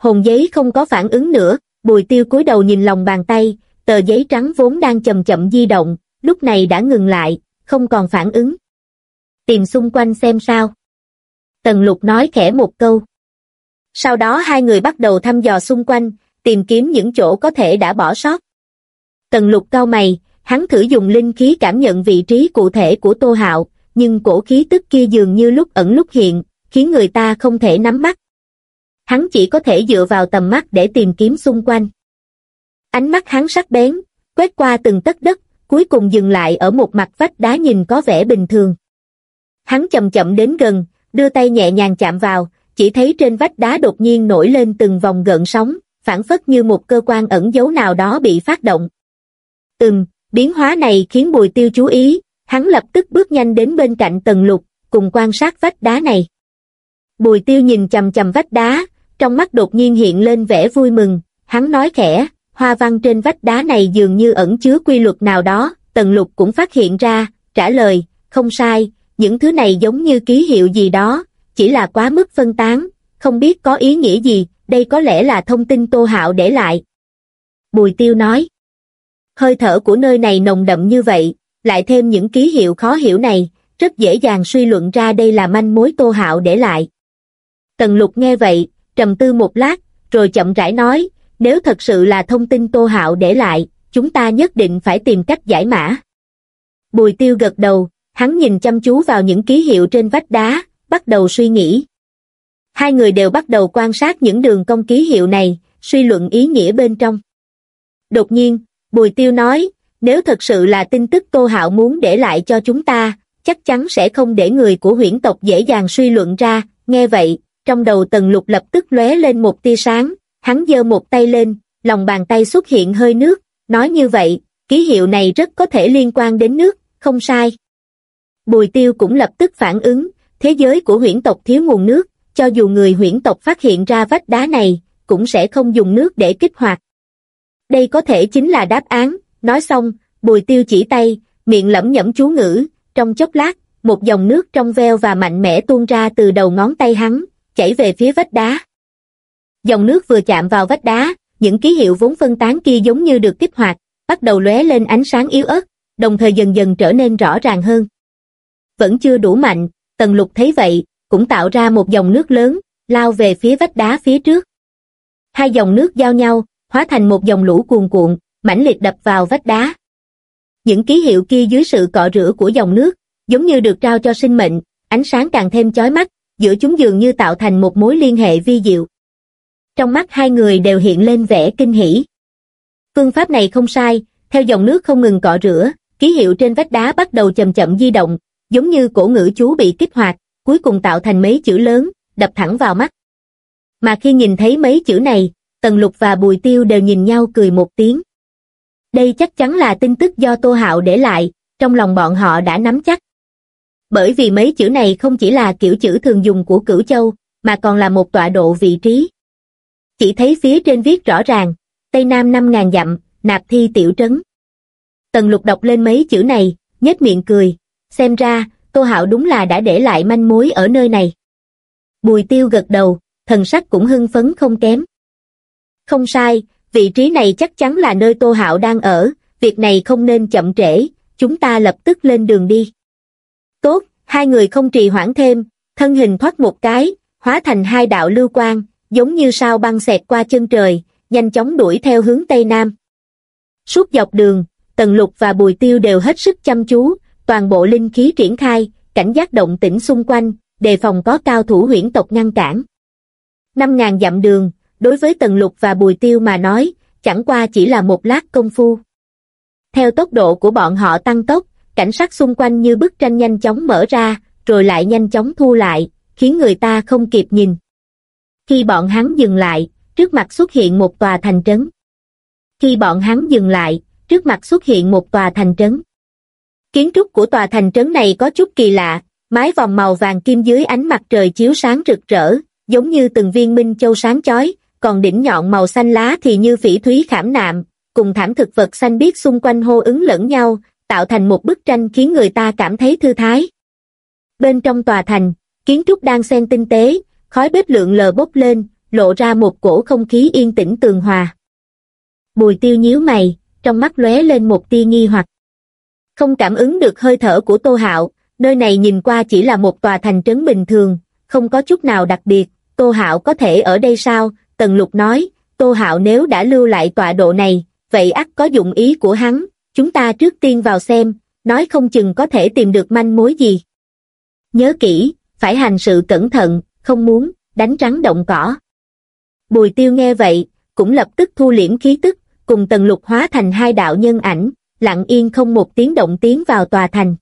Hồn giấy không có phản ứng nữa, bùi tiêu cúi đầu nhìn lòng bàn tay, tờ giấy trắng vốn đang chậm chậm di động, lúc này đã ngừng lại, không còn phản ứng. Tìm xung quanh xem sao. Tần lục nói khẽ một câu. Sau đó hai người bắt đầu thăm dò xung quanh, tìm kiếm những chỗ có thể đã bỏ sót. Tần lục cao mày, hắn thử dùng linh khí cảm nhận vị trí cụ thể của Tô Hạo, nhưng cổ khí tức kia dường như lúc ẩn lúc hiện, khiến người ta không thể nắm bắt. Hắn chỉ có thể dựa vào tầm mắt để tìm kiếm xung quanh. Ánh mắt hắn sắc bén, quét qua từng tấc đất, cuối cùng dừng lại ở một mặt vách đá nhìn có vẻ bình thường. Hắn chậm chậm đến gần, đưa tay nhẹ nhàng chạm vào, chỉ thấy trên vách đá đột nhiên nổi lên từng vòng gợn sóng, phản phất như một cơ quan ẩn giấu nào đó bị phát động. Ừm, biến hóa này khiến Bùi Tiêu chú ý, hắn lập tức bước nhanh đến bên cạnh tầng lục, cùng quan sát vách đá này. Bùi Tiêu nhìn chầm chầm vách đá, trong mắt đột nhiên hiện lên vẻ vui mừng, hắn nói khẽ, hoa văn trên vách đá này dường như ẩn chứa quy luật nào đó, tần lục cũng phát hiện ra, trả lời, không sai, những thứ này giống như ký hiệu gì đó, chỉ là quá mức phân tán, không biết có ý nghĩa gì, đây có lẽ là thông tin Tô Hạo để lại. Bùi Tiêu nói, hơi thở của nơi này nồng đậm như vậy, lại thêm những ký hiệu khó hiểu này, rất dễ dàng suy luận ra đây là manh mối Tô Hạo để lại. Tần Lục nghe vậy, trầm tư một lát, rồi chậm rãi nói, nếu thật sự là thông tin Tô Hạo để lại, chúng ta nhất định phải tìm cách giải mã. Bùi Tiêu gật đầu, hắn nhìn chăm chú vào những ký hiệu trên vách đá, bắt đầu suy nghĩ. Hai người đều bắt đầu quan sát những đường cong ký hiệu này, suy luận ý nghĩa bên trong. Đột nhiên, Bùi Tiêu nói, nếu thật sự là tin tức Tô Hạo muốn để lại cho chúng ta, chắc chắn sẽ không để người của huyễn tộc dễ dàng suy luận ra, nghe vậy, trong đầu Tần Lục lập tức lóe lên một tia sáng, hắn giơ một tay lên, lòng bàn tay xuất hiện hơi nước, nói như vậy, ký hiệu này rất có thể liên quan đến nước, không sai. Bùi Tiêu cũng lập tức phản ứng, thế giới của huyễn tộc thiếu nguồn nước, cho dù người huyễn tộc phát hiện ra vách đá này, cũng sẽ không dùng nước để kích hoạt. Đây có thể chính là đáp án, nói xong, bùi tiêu chỉ tay, miệng lẩm nhẩm chú ngữ, trong chốc lát, một dòng nước trong veo và mạnh mẽ tuôn ra từ đầu ngón tay hắn, chảy về phía vách đá. Dòng nước vừa chạm vào vách đá, những ký hiệu vốn phân tán kia giống như được kích hoạt, bắt đầu lóe lên ánh sáng yếu ớt, đồng thời dần dần trở nên rõ ràng hơn. Vẫn chưa đủ mạnh, Tần Lục thấy vậy, cũng tạo ra một dòng nước lớn, lao về phía vách đá phía trước. Hai dòng nước giao nhau, hóa thành một dòng lũ cuồn cuộn, mãnh liệt đập vào vách đá. Những ký hiệu kia dưới sự cọ rửa của dòng nước, giống như được trao cho sinh mệnh, ánh sáng càng thêm chói mắt, giữa chúng dường như tạo thành một mối liên hệ vi diệu. Trong mắt hai người đều hiện lên vẻ kinh hỉ. Phương pháp này không sai, theo dòng nước không ngừng cọ rửa, ký hiệu trên vách đá bắt đầu chậm chậm di động, giống như cổ ngữ chú bị kích hoạt, cuối cùng tạo thành mấy chữ lớn, đập thẳng vào mắt. Mà khi nhìn thấy mấy chữ này, Tần Lục và Bùi Tiêu đều nhìn nhau cười một tiếng. Đây chắc chắn là tin tức do Tô Hạo để lại, trong lòng bọn họ đã nắm chắc. Bởi vì mấy chữ này không chỉ là kiểu chữ thường dùng của cửu châu, mà còn là một tọa độ vị trí. Chỉ thấy phía trên viết rõ ràng, Tây Nam 5.000 dặm, nạp thi tiểu trấn. Tần lục đọc lên mấy chữ này, nhếch miệng cười, xem ra, Tô Hạo đúng là đã để lại manh mối ở nơi này. Bùi tiêu gật đầu, thần sắc cũng hưng phấn không kém. Không sai, vị trí này chắc chắn là nơi Tô Hạo đang ở, việc này không nên chậm trễ, chúng ta lập tức lên đường đi. Tốt, hai người không trì hoãn thêm, thân hình thoát một cái, hóa thành hai đạo lưu quang, giống như sao băng xẹt qua chân trời, nhanh chóng đuổi theo hướng Tây Nam. Suốt dọc đường, Tần Lục và Bùi Tiêu đều hết sức chăm chú, toàn bộ linh khí triển khai, cảnh giác động tĩnh xung quanh, đề phòng có cao thủ huyễn tộc ngăn cản. Năm ngàn dặm đường, đối với Tần Lục và Bùi Tiêu mà nói, chẳng qua chỉ là một lát công phu. Theo tốc độ của bọn họ tăng tốc, cảnh sắc xung quanh như bức tranh nhanh chóng mở ra, rồi lại nhanh chóng thu lại, khiến người ta không kịp nhìn. Khi bọn hắn dừng lại, trước mặt xuất hiện một tòa thành trấn. Khi bọn hắn dừng lại, trước mặt xuất hiện một tòa thành trấn. Kiến trúc của tòa thành trấn này có chút kỳ lạ, mái vòng màu vàng kim dưới ánh mặt trời chiếu sáng rực rỡ, giống như từng viên minh châu sáng chói, còn đỉnh nhọn màu xanh lá thì như phỉ thúy khảm nạm, cùng thảm thực vật xanh biếc xung quanh hô ứng lẫn nhau, tạo thành một bức tranh khiến người ta cảm thấy thư thái. Bên trong tòa thành, kiến trúc đang xen tinh tế, khói bếp lượng lờ bốc lên, lộ ra một cổ không khí yên tĩnh tường hòa. Bùi tiêu nhíu mày, trong mắt lóe lên một tia nghi hoặc. Không cảm ứng được hơi thở của Tô Hạo, nơi này nhìn qua chỉ là một tòa thành trấn bình thường, không có chút nào đặc biệt, Tô Hạo có thể ở đây sao? Tần Lục nói, Tô Hạo nếu đã lưu lại tọa độ này, vậy ắt có dụng ý của hắn, chúng ta trước tiên vào xem, nói không chừng có thể tìm được manh mối gì. Nhớ kỹ, phải hành sự cẩn thận, không muốn, đánh trắng động cỏ. Bùi tiêu nghe vậy, cũng lập tức thu liễm khí tức, cùng tần lục hóa thành hai đạo nhân ảnh, lặng yên không một tiếng động tiến vào tòa thành.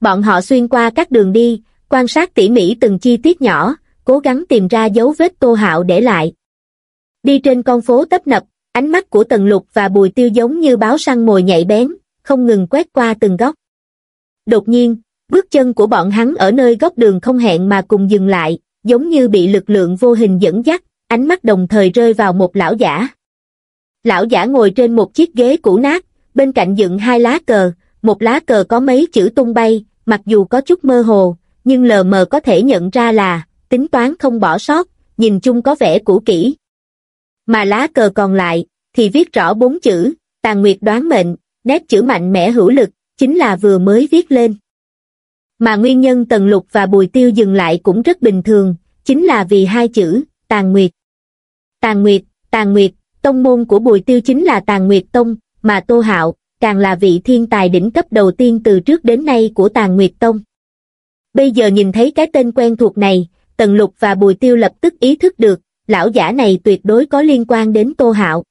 Bọn họ xuyên qua các đường đi, quan sát tỉ mỉ từng chi tiết nhỏ, cố gắng tìm ra dấu vết tô hạo để lại. Đi trên con phố tấp nập, ánh mắt của tần lục và bùi tiêu giống như báo săn mồi nhạy bén, không ngừng quét qua từng góc. Đột nhiên, bước chân của bọn hắn ở nơi góc đường không hẹn mà cùng dừng lại, giống như bị lực lượng vô hình dẫn dắt, ánh mắt đồng thời rơi vào một lão giả. Lão giả ngồi trên một chiếc ghế cũ nát, bên cạnh dựng hai lá cờ, một lá cờ có mấy chữ tung bay, mặc dù có chút mơ hồ, nhưng lờ mờ có thể nhận ra là, tính toán không bỏ sót, nhìn chung có vẻ cũ kỹ. Mà lá cờ còn lại, thì viết rõ bốn chữ, tàn nguyệt đoán mệnh, nét chữ mạnh mẽ hữu lực, chính là vừa mới viết lên. Mà nguyên nhân Tần Lục và Bùi Tiêu dừng lại cũng rất bình thường, chính là vì hai chữ, Tàn Nguyệt. Tàn Nguyệt, Tàn Nguyệt, tông môn của Bùi Tiêu chính là Tàn Nguyệt Tông, mà Tô Hạo, càng là vị thiên tài đỉnh cấp đầu tiên từ trước đến nay của tàng Nguyệt Tông. Bây giờ nhìn thấy cái tên quen thuộc này, Tần Lục và Bùi Tiêu lập tức ý thức được, lão giả này tuyệt đối có liên quan đến Tô Hạo.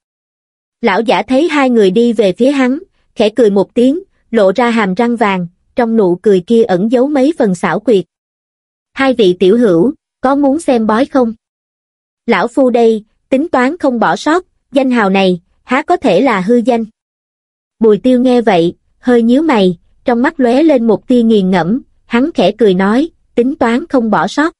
Lão giả thấy hai người đi về phía hắn, khẽ cười một tiếng, lộ ra hàm răng vàng, trong nụ cười kia ẩn giấu mấy phần xảo quyệt. Hai vị tiểu hữu, có muốn xem bói không? Lão phu đây, tính toán không bỏ sót, danh hào này, há có thể là hư danh. Bùi tiêu nghe vậy, hơi nhíu mày, trong mắt lóe lên một tia nghiền ngẫm, hắn khẽ cười nói, tính toán không bỏ sót.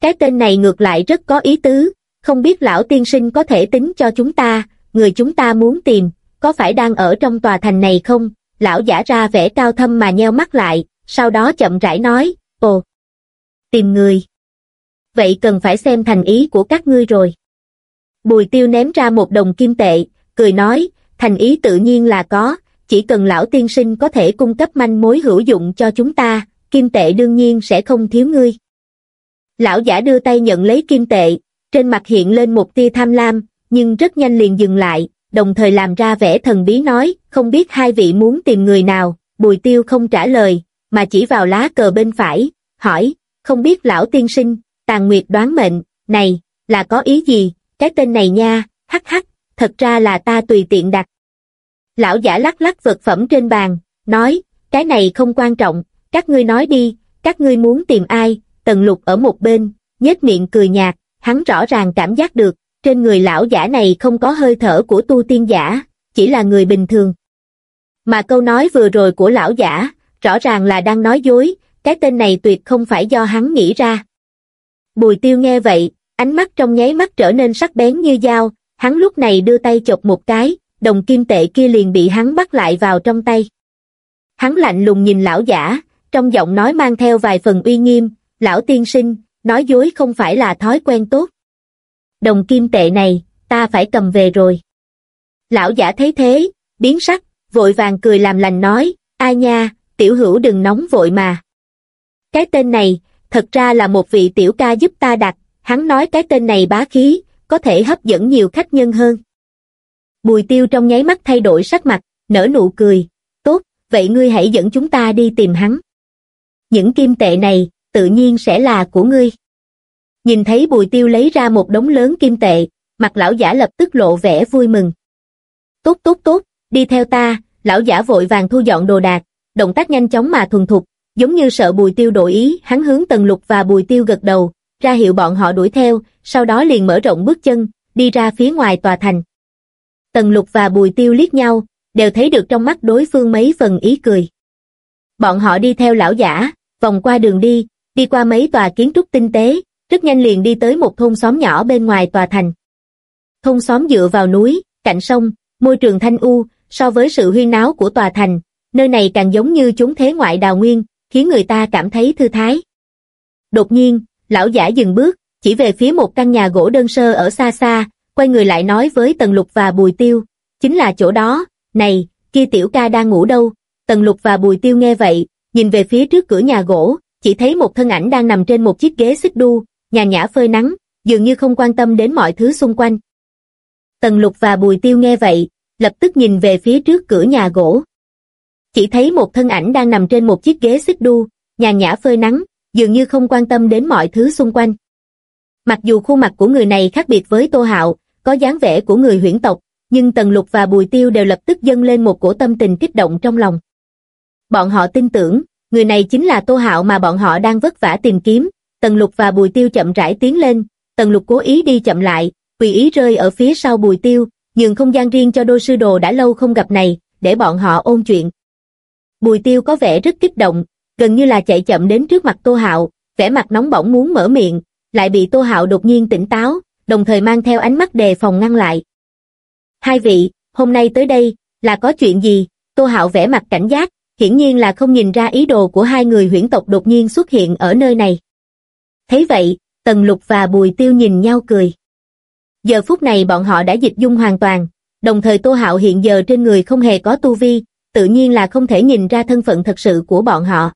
Cái tên này ngược lại rất có ý tứ, không biết lão tiên sinh có thể tính cho chúng ta, người chúng ta muốn tìm, có phải đang ở trong tòa thành này không? Lão giả ra vẻ cao thâm mà nheo mắt lại, sau đó chậm rãi nói, ồ, tìm người. Vậy cần phải xem thành ý của các ngươi rồi. Bùi tiêu ném ra một đồng kim tệ, cười nói, thành ý tự nhiên là có, chỉ cần lão tiên sinh có thể cung cấp manh mối hữu dụng cho chúng ta, kim tệ đương nhiên sẽ không thiếu ngươi. Lão giả đưa tay nhận lấy kim tệ, trên mặt hiện lên một tia tham lam, nhưng rất nhanh liền dừng lại, đồng thời làm ra vẻ thần bí nói, không biết hai vị muốn tìm người nào, bùi tiêu không trả lời, mà chỉ vào lá cờ bên phải, hỏi, không biết lão tiên sinh, tàn nguyệt đoán mệnh, này, là có ý gì, cái tên này nha, hắc hắc, thật ra là ta tùy tiện đặt. Lão giả lắc lắc vật phẩm trên bàn, nói, cái này không quan trọng, các ngươi nói đi, các ngươi muốn tìm ai, tần lục ở một bên, nhếch miệng cười nhạt, hắn rõ ràng cảm giác được, trên người lão giả này không có hơi thở của tu tiên giả, chỉ là người bình thường. Mà câu nói vừa rồi của lão giả, rõ ràng là đang nói dối, cái tên này tuyệt không phải do hắn nghĩ ra. Bùi tiêu nghe vậy, ánh mắt trong nháy mắt trở nên sắc bén như dao, hắn lúc này đưa tay chọc một cái, đồng kim tệ kia liền bị hắn bắt lại vào trong tay. Hắn lạnh lùng nhìn lão giả, trong giọng nói mang theo vài phần uy nghiêm, lão tiên sinh, nói dối không phải là thói quen tốt. Đồng kim tệ này, ta phải cầm về rồi. Lão giả thấy thế, biến sắc, vội vàng cười làm lành nói, ai nha, tiểu hữu đừng nóng vội mà. Cái tên này, thật ra là một vị tiểu ca giúp ta đặt, hắn nói cái tên này bá khí, có thể hấp dẫn nhiều khách nhân hơn. Bùi tiêu trong nháy mắt thay đổi sắc mặt, nở nụ cười, tốt, vậy ngươi hãy dẫn chúng ta đi tìm hắn. Những kim tệ này, tự nhiên sẽ là của ngươi. Nhìn thấy bùi tiêu lấy ra một đống lớn kim tệ, mặt lão giả lập tức lộ vẻ vui mừng. Tốt tốt tốt, đi theo ta, lão giả vội vàng thu dọn đồ đạc, động tác nhanh chóng mà thuần thục, giống như sợ bùi tiêu đổi ý, hắn hướng tần lục và bùi tiêu gật đầu, ra hiệu bọn họ đuổi theo, sau đó liền mở rộng bước chân, đi ra phía ngoài tòa thành. Tần lục và bùi tiêu liếc nhau, đều thấy được trong mắt đối phương mấy phần ý cười. Bọn họ đi theo lão giả, vòng qua đường đi, đi qua mấy tòa kiến trúc tinh tế, rất nhanh liền đi tới một thôn xóm nhỏ bên ngoài tòa thành. Thôn xóm dựa vào núi, cạnh sông, môi trường thanh u, so với sự huyên náo của tòa thành, nơi này càng giống như chốn thế ngoại đào nguyên, khiến người ta cảm thấy thư thái. Đột nhiên, lão giả dừng bước, chỉ về phía một căn nhà gỗ đơn sơ ở xa xa, quay người lại nói với Tần Lục và Bùi Tiêu, chính là chỗ đó, này, kia tiểu ca đang ngủ đâu, Tần Lục và Bùi Tiêu nghe vậy, nhìn về phía trước cửa nhà gỗ, chỉ thấy một thân ảnh đang nằm trên một chiếc ghế xích đu, nhàn nhã phơi nắng, dường như không quan tâm đến mọi thứ xung quanh. Tần Lục và Bùi Tiêu nghe vậy, lập tức nhìn về phía trước cửa nhà gỗ. Chỉ thấy một thân ảnh đang nằm trên một chiếc ghế xích đu, nhàn nhã phơi nắng, dường như không quan tâm đến mọi thứ xung quanh. Mặc dù khuôn mặt của người này khác biệt với Tô Hạo, có dáng vẻ của người huyễn tộc, nhưng Tần Lục và Bùi Tiêu đều lập tức dâng lên một cổ tâm tình kích động trong lòng. Bọn họ tin tưởng, người này chính là Tô Hạo mà bọn họ đang vất vả tìm kiếm, Tần Lục và Bùi Tiêu chậm rãi tiến lên, Tần Lục cố ý đi chậm lại, tùy ý rơi ở phía sau Bùi Tiêu, nhường không gian riêng cho đôi sư đồ đã lâu không gặp này, để bọn họ ôn chuyện. Bùi Tiêu có vẻ rất kích động, gần như là chạy chậm đến trước mặt Tô Hạo, vẻ mặt nóng bỏng muốn mở miệng, lại bị Tô Hạo đột nhiên tỉnh táo, đồng thời mang theo ánh mắt đề phòng ngăn lại. Hai vị, hôm nay tới đây, là có chuyện gì? Tô Hạo vẻ mặt cảnh giác, hiển nhiên là không nhìn ra ý đồ của hai người huyễn tộc đột nhiên xuất hiện ở nơi này. Thấy vậy, Tần Lục và Bùi Tiêu nhìn nhau cười. Giờ phút này bọn họ đã dịch dung hoàn toàn, đồng thời Tô Hạo hiện giờ trên người không hề có tu vi, tự nhiên là không thể nhìn ra thân phận thật sự của bọn họ.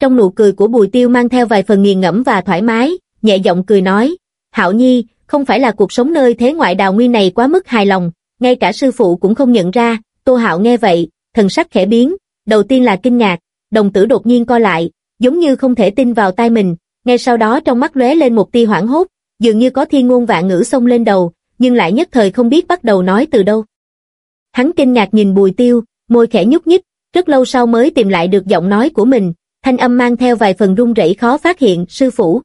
Trong nụ cười của Bùi Tiêu mang theo vài phần nghiền ngẫm và thoải mái, nhẹ giọng cười nói, Hạo Nhi, không phải là cuộc sống nơi thế ngoại đào nguyên này quá mức hài lòng, ngay cả sư phụ cũng không nhận ra, Tô Hạo nghe vậy, thần sắc khẽ biến, đầu tiên là kinh ngạc, đồng tử đột nhiên co lại, giống như không thể tin vào tai mình, ngay sau đó trong mắt lóe lên một tia hoảng hốt, dường như có thiên ngôn vạn ngữ xông lên đầu, nhưng lại nhất thời không biết bắt đầu nói từ đâu. Hắn kinh ngạc nhìn bùi tiêu, môi khẽ nhúc nhích, rất lâu sau mới tìm lại được giọng nói của mình, thanh âm mang theo vài phần run rẩy khó phát hiện, sư phụ.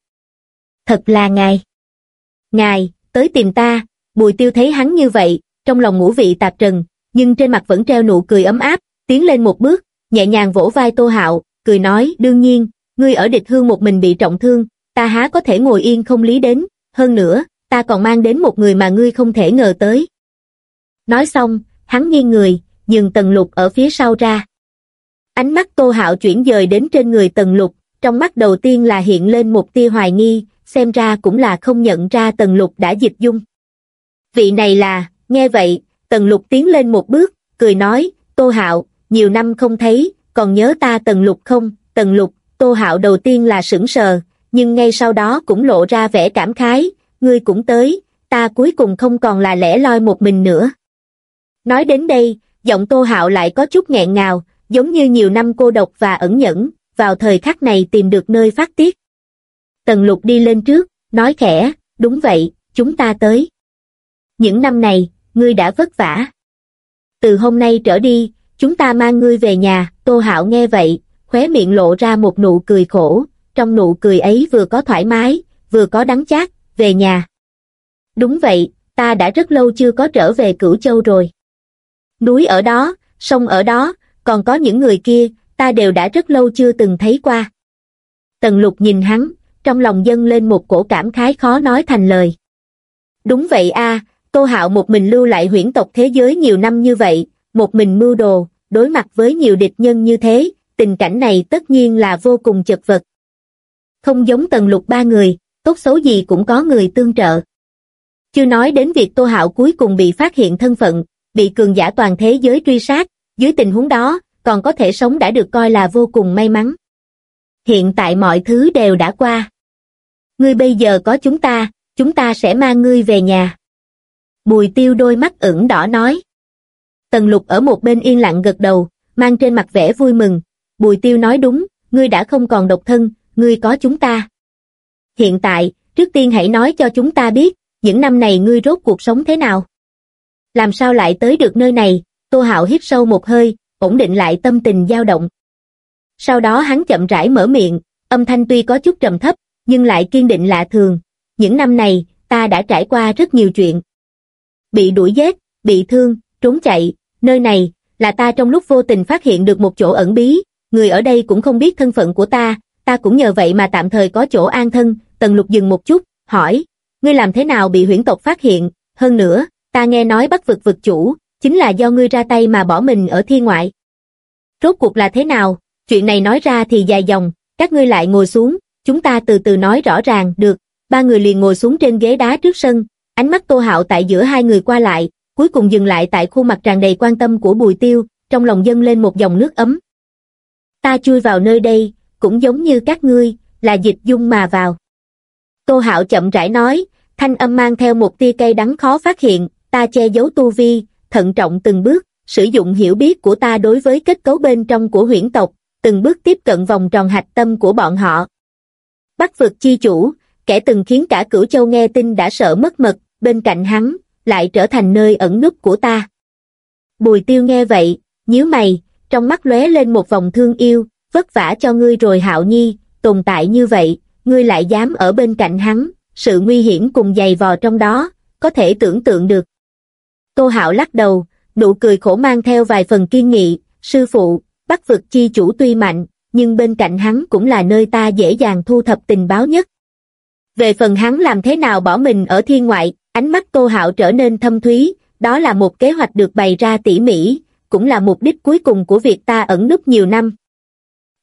Thật là ngài. Ngài, tới tìm ta, bùi tiêu thấy hắn như vậy, trong lòng ngũ vị tạp trần, nhưng trên mặt vẫn treo nụ cười ấm áp, tiến lên một bước, nhẹ nhàng vỗ vai tô hạo, cười nói, đương nhiên, ngươi ở địch hương một mình bị trọng thương, ta há có thể ngồi yên không lý đến, hơn nữa, ta còn mang đến một người mà ngươi không thể ngờ tới. Nói xong, hắn nghiêng người, nhường tần lục ở phía sau ra. Ánh mắt tô hạo chuyển dời đến trên người tần lục, trong mắt đầu tiên là hiện lên một tia hoài nghi, xem ra cũng là không nhận ra tần lục đã dịch dung. Vị này là, nghe vậy, tần lục tiến lên một bước, cười nói, tô hạo, nhiều năm không thấy, còn nhớ ta tần lục không, tần lục, tô hạo đầu tiên là sững sờ, nhưng ngay sau đó cũng lộ ra vẻ cảm khái, ngươi cũng tới, ta cuối cùng không còn là lẻ loi một mình nữa. Nói đến đây, giọng tô hạo lại có chút nghẹn ngào, giống như nhiều năm cô độc và ẩn nhẫn, vào thời khắc này tìm được nơi phát tiết. Tần lục đi lên trước, nói khẽ, đúng vậy, chúng ta tới. Những năm này, ngươi đã vất vả. Từ hôm nay trở đi, chúng ta mang ngươi về nhà, tô hạo nghe vậy, khóe miệng lộ ra một nụ cười khổ, trong nụ cười ấy vừa có thoải mái, vừa có đắng chát, về nhà. Đúng vậy, ta đã rất lâu chưa có trở về Cửu Châu rồi. Núi ở đó, sông ở đó, còn có những người kia, ta đều đã rất lâu chưa từng thấy qua. Tần lục nhìn hắn, trong lòng dâng lên một cổ cảm khái khó nói thành lời. Đúng vậy a, Tô Hạo một mình lưu lại huyễn tộc thế giới nhiều năm như vậy, một mình mưu đồ, đối mặt với nhiều địch nhân như thế, tình cảnh này tất nhiên là vô cùng chật vật. Không giống tần lục ba người, tốt xấu gì cũng có người tương trợ. Chưa nói đến việc Tô Hạo cuối cùng bị phát hiện thân phận, bị cường giả toàn thế giới truy sát, dưới tình huống đó, còn có thể sống đã được coi là vô cùng may mắn. Hiện tại mọi thứ đều đã qua. Ngươi bây giờ có chúng ta, chúng ta sẽ mang ngươi về nhà. Bùi tiêu đôi mắt ửng đỏ nói. Tần lục ở một bên yên lặng gật đầu, mang trên mặt vẻ vui mừng. Bùi tiêu nói đúng, ngươi đã không còn độc thân, ngươi có chúng ta. Hiện tại, trước tiên hãy nói cho chúng ta biết, những năm này ngươi rốt cuộc sống thế nào? Làm sao lại tới được nơi này? Tô Hạo hít sâu một hơi, ổn định lại tâm tình dao động. Sau đó hắn chậm rãi mở miệng, âm thanh tuy có chút trầm thấp, nhưng lại kiên định lạ thường. Những năm này, ta đã trải qua rất nhiều chuyện. Bị đuổi giết, bị thương, trốn chạy, nơi này, là ta trong lúc vô tình phát hiện được một chỗ ẩn bí, người ở đây cũng không biết thân phận của ta, ta cũng nhờ vậy mà tạm thời có chỗ an thân, tần lục dừng một chút, hỏi, ngươi làm thế nào bị huyễn tộc phát hiện, hơn nữa, ta nghe nói bắt vực vực chủ, chính là do ngươi ra tay mà bỏ mình ở thiên ngoại. Rốt cuộc là thế nào, chuyện này nói ra thì dài dòng, các ngươi lại ngồi xuống, chúng ta từ từ nói rõ ràng, được, ba người liền ngồi xuống trên ghế đá trước sân, ánh mắt tô hạo tại giữa hai người qua lại, cuối cùng dừng lại tại khuôn mặt tràn đầy quan tâm của bùi tiêu, trong lòng dâng lên một dòng nước ấm. Ta chui vào nơi đây, cũng giống như các ngươi, là dịch dung mà vào. Tô Hạo chậm rãi nói, thanh âm mang theo một tia cây đắng khó phát hiện, ta che giấu tu vi, thận trọng từng bước, sử dụng hiểu biết của ta đối với kết cấu bên trong của huyễn tộc, từng bước tiếp cận vòng tròn hạch tâm của bọn họ. Bắc vực chi chủ, kẻ từng khiến cả cửu châu nghe tin đã sợ mất mật, bên cạnh hắn, lại trở thành nơi ẩn núp của ta. Bùi tiêu nghe vậy, nhíu mày, trong mắt lóe lên một vòng thương yêu, vất vả cho ngươi rồi hạo nhi, tồn tại như vậy, ngươi lại dám ở bên cạnh hắn, sự nguy hiểm cùng dày vò trong đó, có thể tưởng tượng được. Tô Hạo lắc đầu, nụ cười khổ mang theo vài phần kiên nghị, sư phụ, bắc vực chi chủ tuy mạnh, nhưng bên cạnh hắn cũng là nơi ta dễ dàng thu thập tình báo nhất. Về phần hắn làm thế nào bỏ mình ở thiên ngoại, ánh mắt Tô Hạo trở nên thâm thúy, đó là một kế hoạch được bày ra tỉ mỉ, cũng là mục đích cuối cùng của việc ta ẩn núp nhiều năm.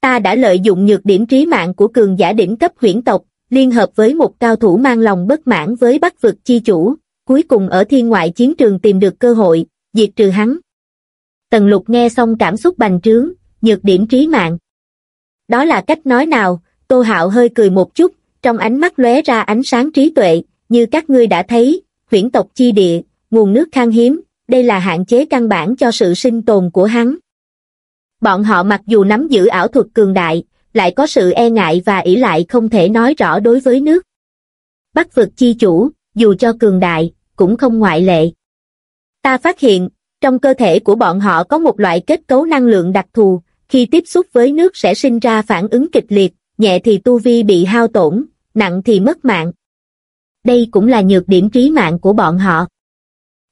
Ta đã lợi dụng nhược điểm trí mạng của cường giả đỉnh cấp huyễn tộc, liên hợp với một cao thủ mang lòng bất mãn với bắc vực chi chủ, cuối cùng ở thiên ngoại chiến trường tìm được cơ hội, diệt trừ hắn. Tần lục nghe xong cảm xúc bành trướng, nhược điểm trí mạng. Đó là cách nói nào, Tô Hạo hơi cười một chút, trong ánh mắt lóe ra ánh sáng trí tuệ, như các ngươi đã thấy, huyển tộc chi địa, nguồn nước khan hiếm, đây là hạn chế căn bản cho sự sinh tồn của hắn. Bọn họ mặc dù nắm giữ ảo thuật cường đại, lại có sự e ngại và ỷ lại không thể nói rõ đối với nước. Bắc vực chi chủ, dù cho cường đại, cũng không ngoại lệ. Ta phát hiện, trong cơ thể của bọn họ có một loại kết cấu năng lượng đặc thù, khi tiếp xúc với nước sẽ sinh ra phản ứng kịch liệt, nhẹ thì tu vi bị hao tổn, nặng thì mất mạng. Đây cũng là nhược điểm trí mạng của bọn họ.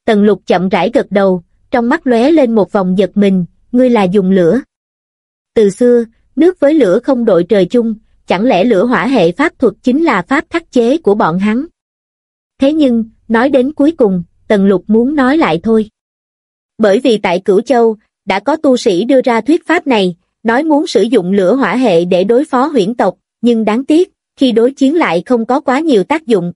Tần lục chậm rãi gật đầu, trong mắt lóe lên một vòng giật mình, ngươi là dùng lửa. Từ xưa, nước với lửa không đội trời chung, chẳng lẽ lửa hỏa hệ pháp thuật chính là pháp khắc chế của bọn hắn? Thế nhưng, nói đến cuối cùng, Tần Lục muốn nói lại thôi. Bởi vì tại Cửu Châu, đã có tu sĩ đưa ra thuyết pháp này, nói muốn sử dụng lửa hỏa hệ để đối phó huyễn tộc, nhưng đáng tiếc, khi đối chiến lại không có quá nhiều tác dụng.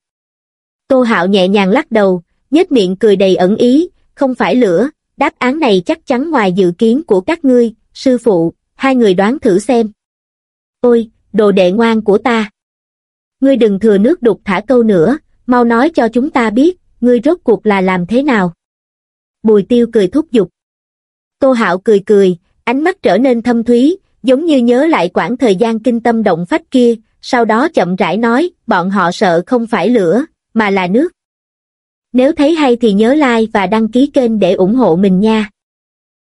Tô Hạo nhẹ nhàng lắc đầu, nhếch miệng cười đầy ẩn ý, không phải lửa, đáp án này chắc chắn ngoài dự kiến của các ngươi, sư phụ, hai người đoán thử xem. Ôi, đồ đệ ngoan của ta. Ngươi đừng thừa nước đục thả câu nữa, mau nói cho chúng ta biết, ngươi rốt cuộc là làm thế nào. Bùi tiêu cười thúc giục. Tô hạo cười cười, ánh mắt trở nên thâm thúy, giống như nhớ lại quãng thời gian kinh tâm động phách kia, sau đó chậm rãi nói, bọn họ sợ không phải lửa, mà là nước. Nếu thấy hay thì nhớ like và đăng ký kênh để ủng hộ mình nha.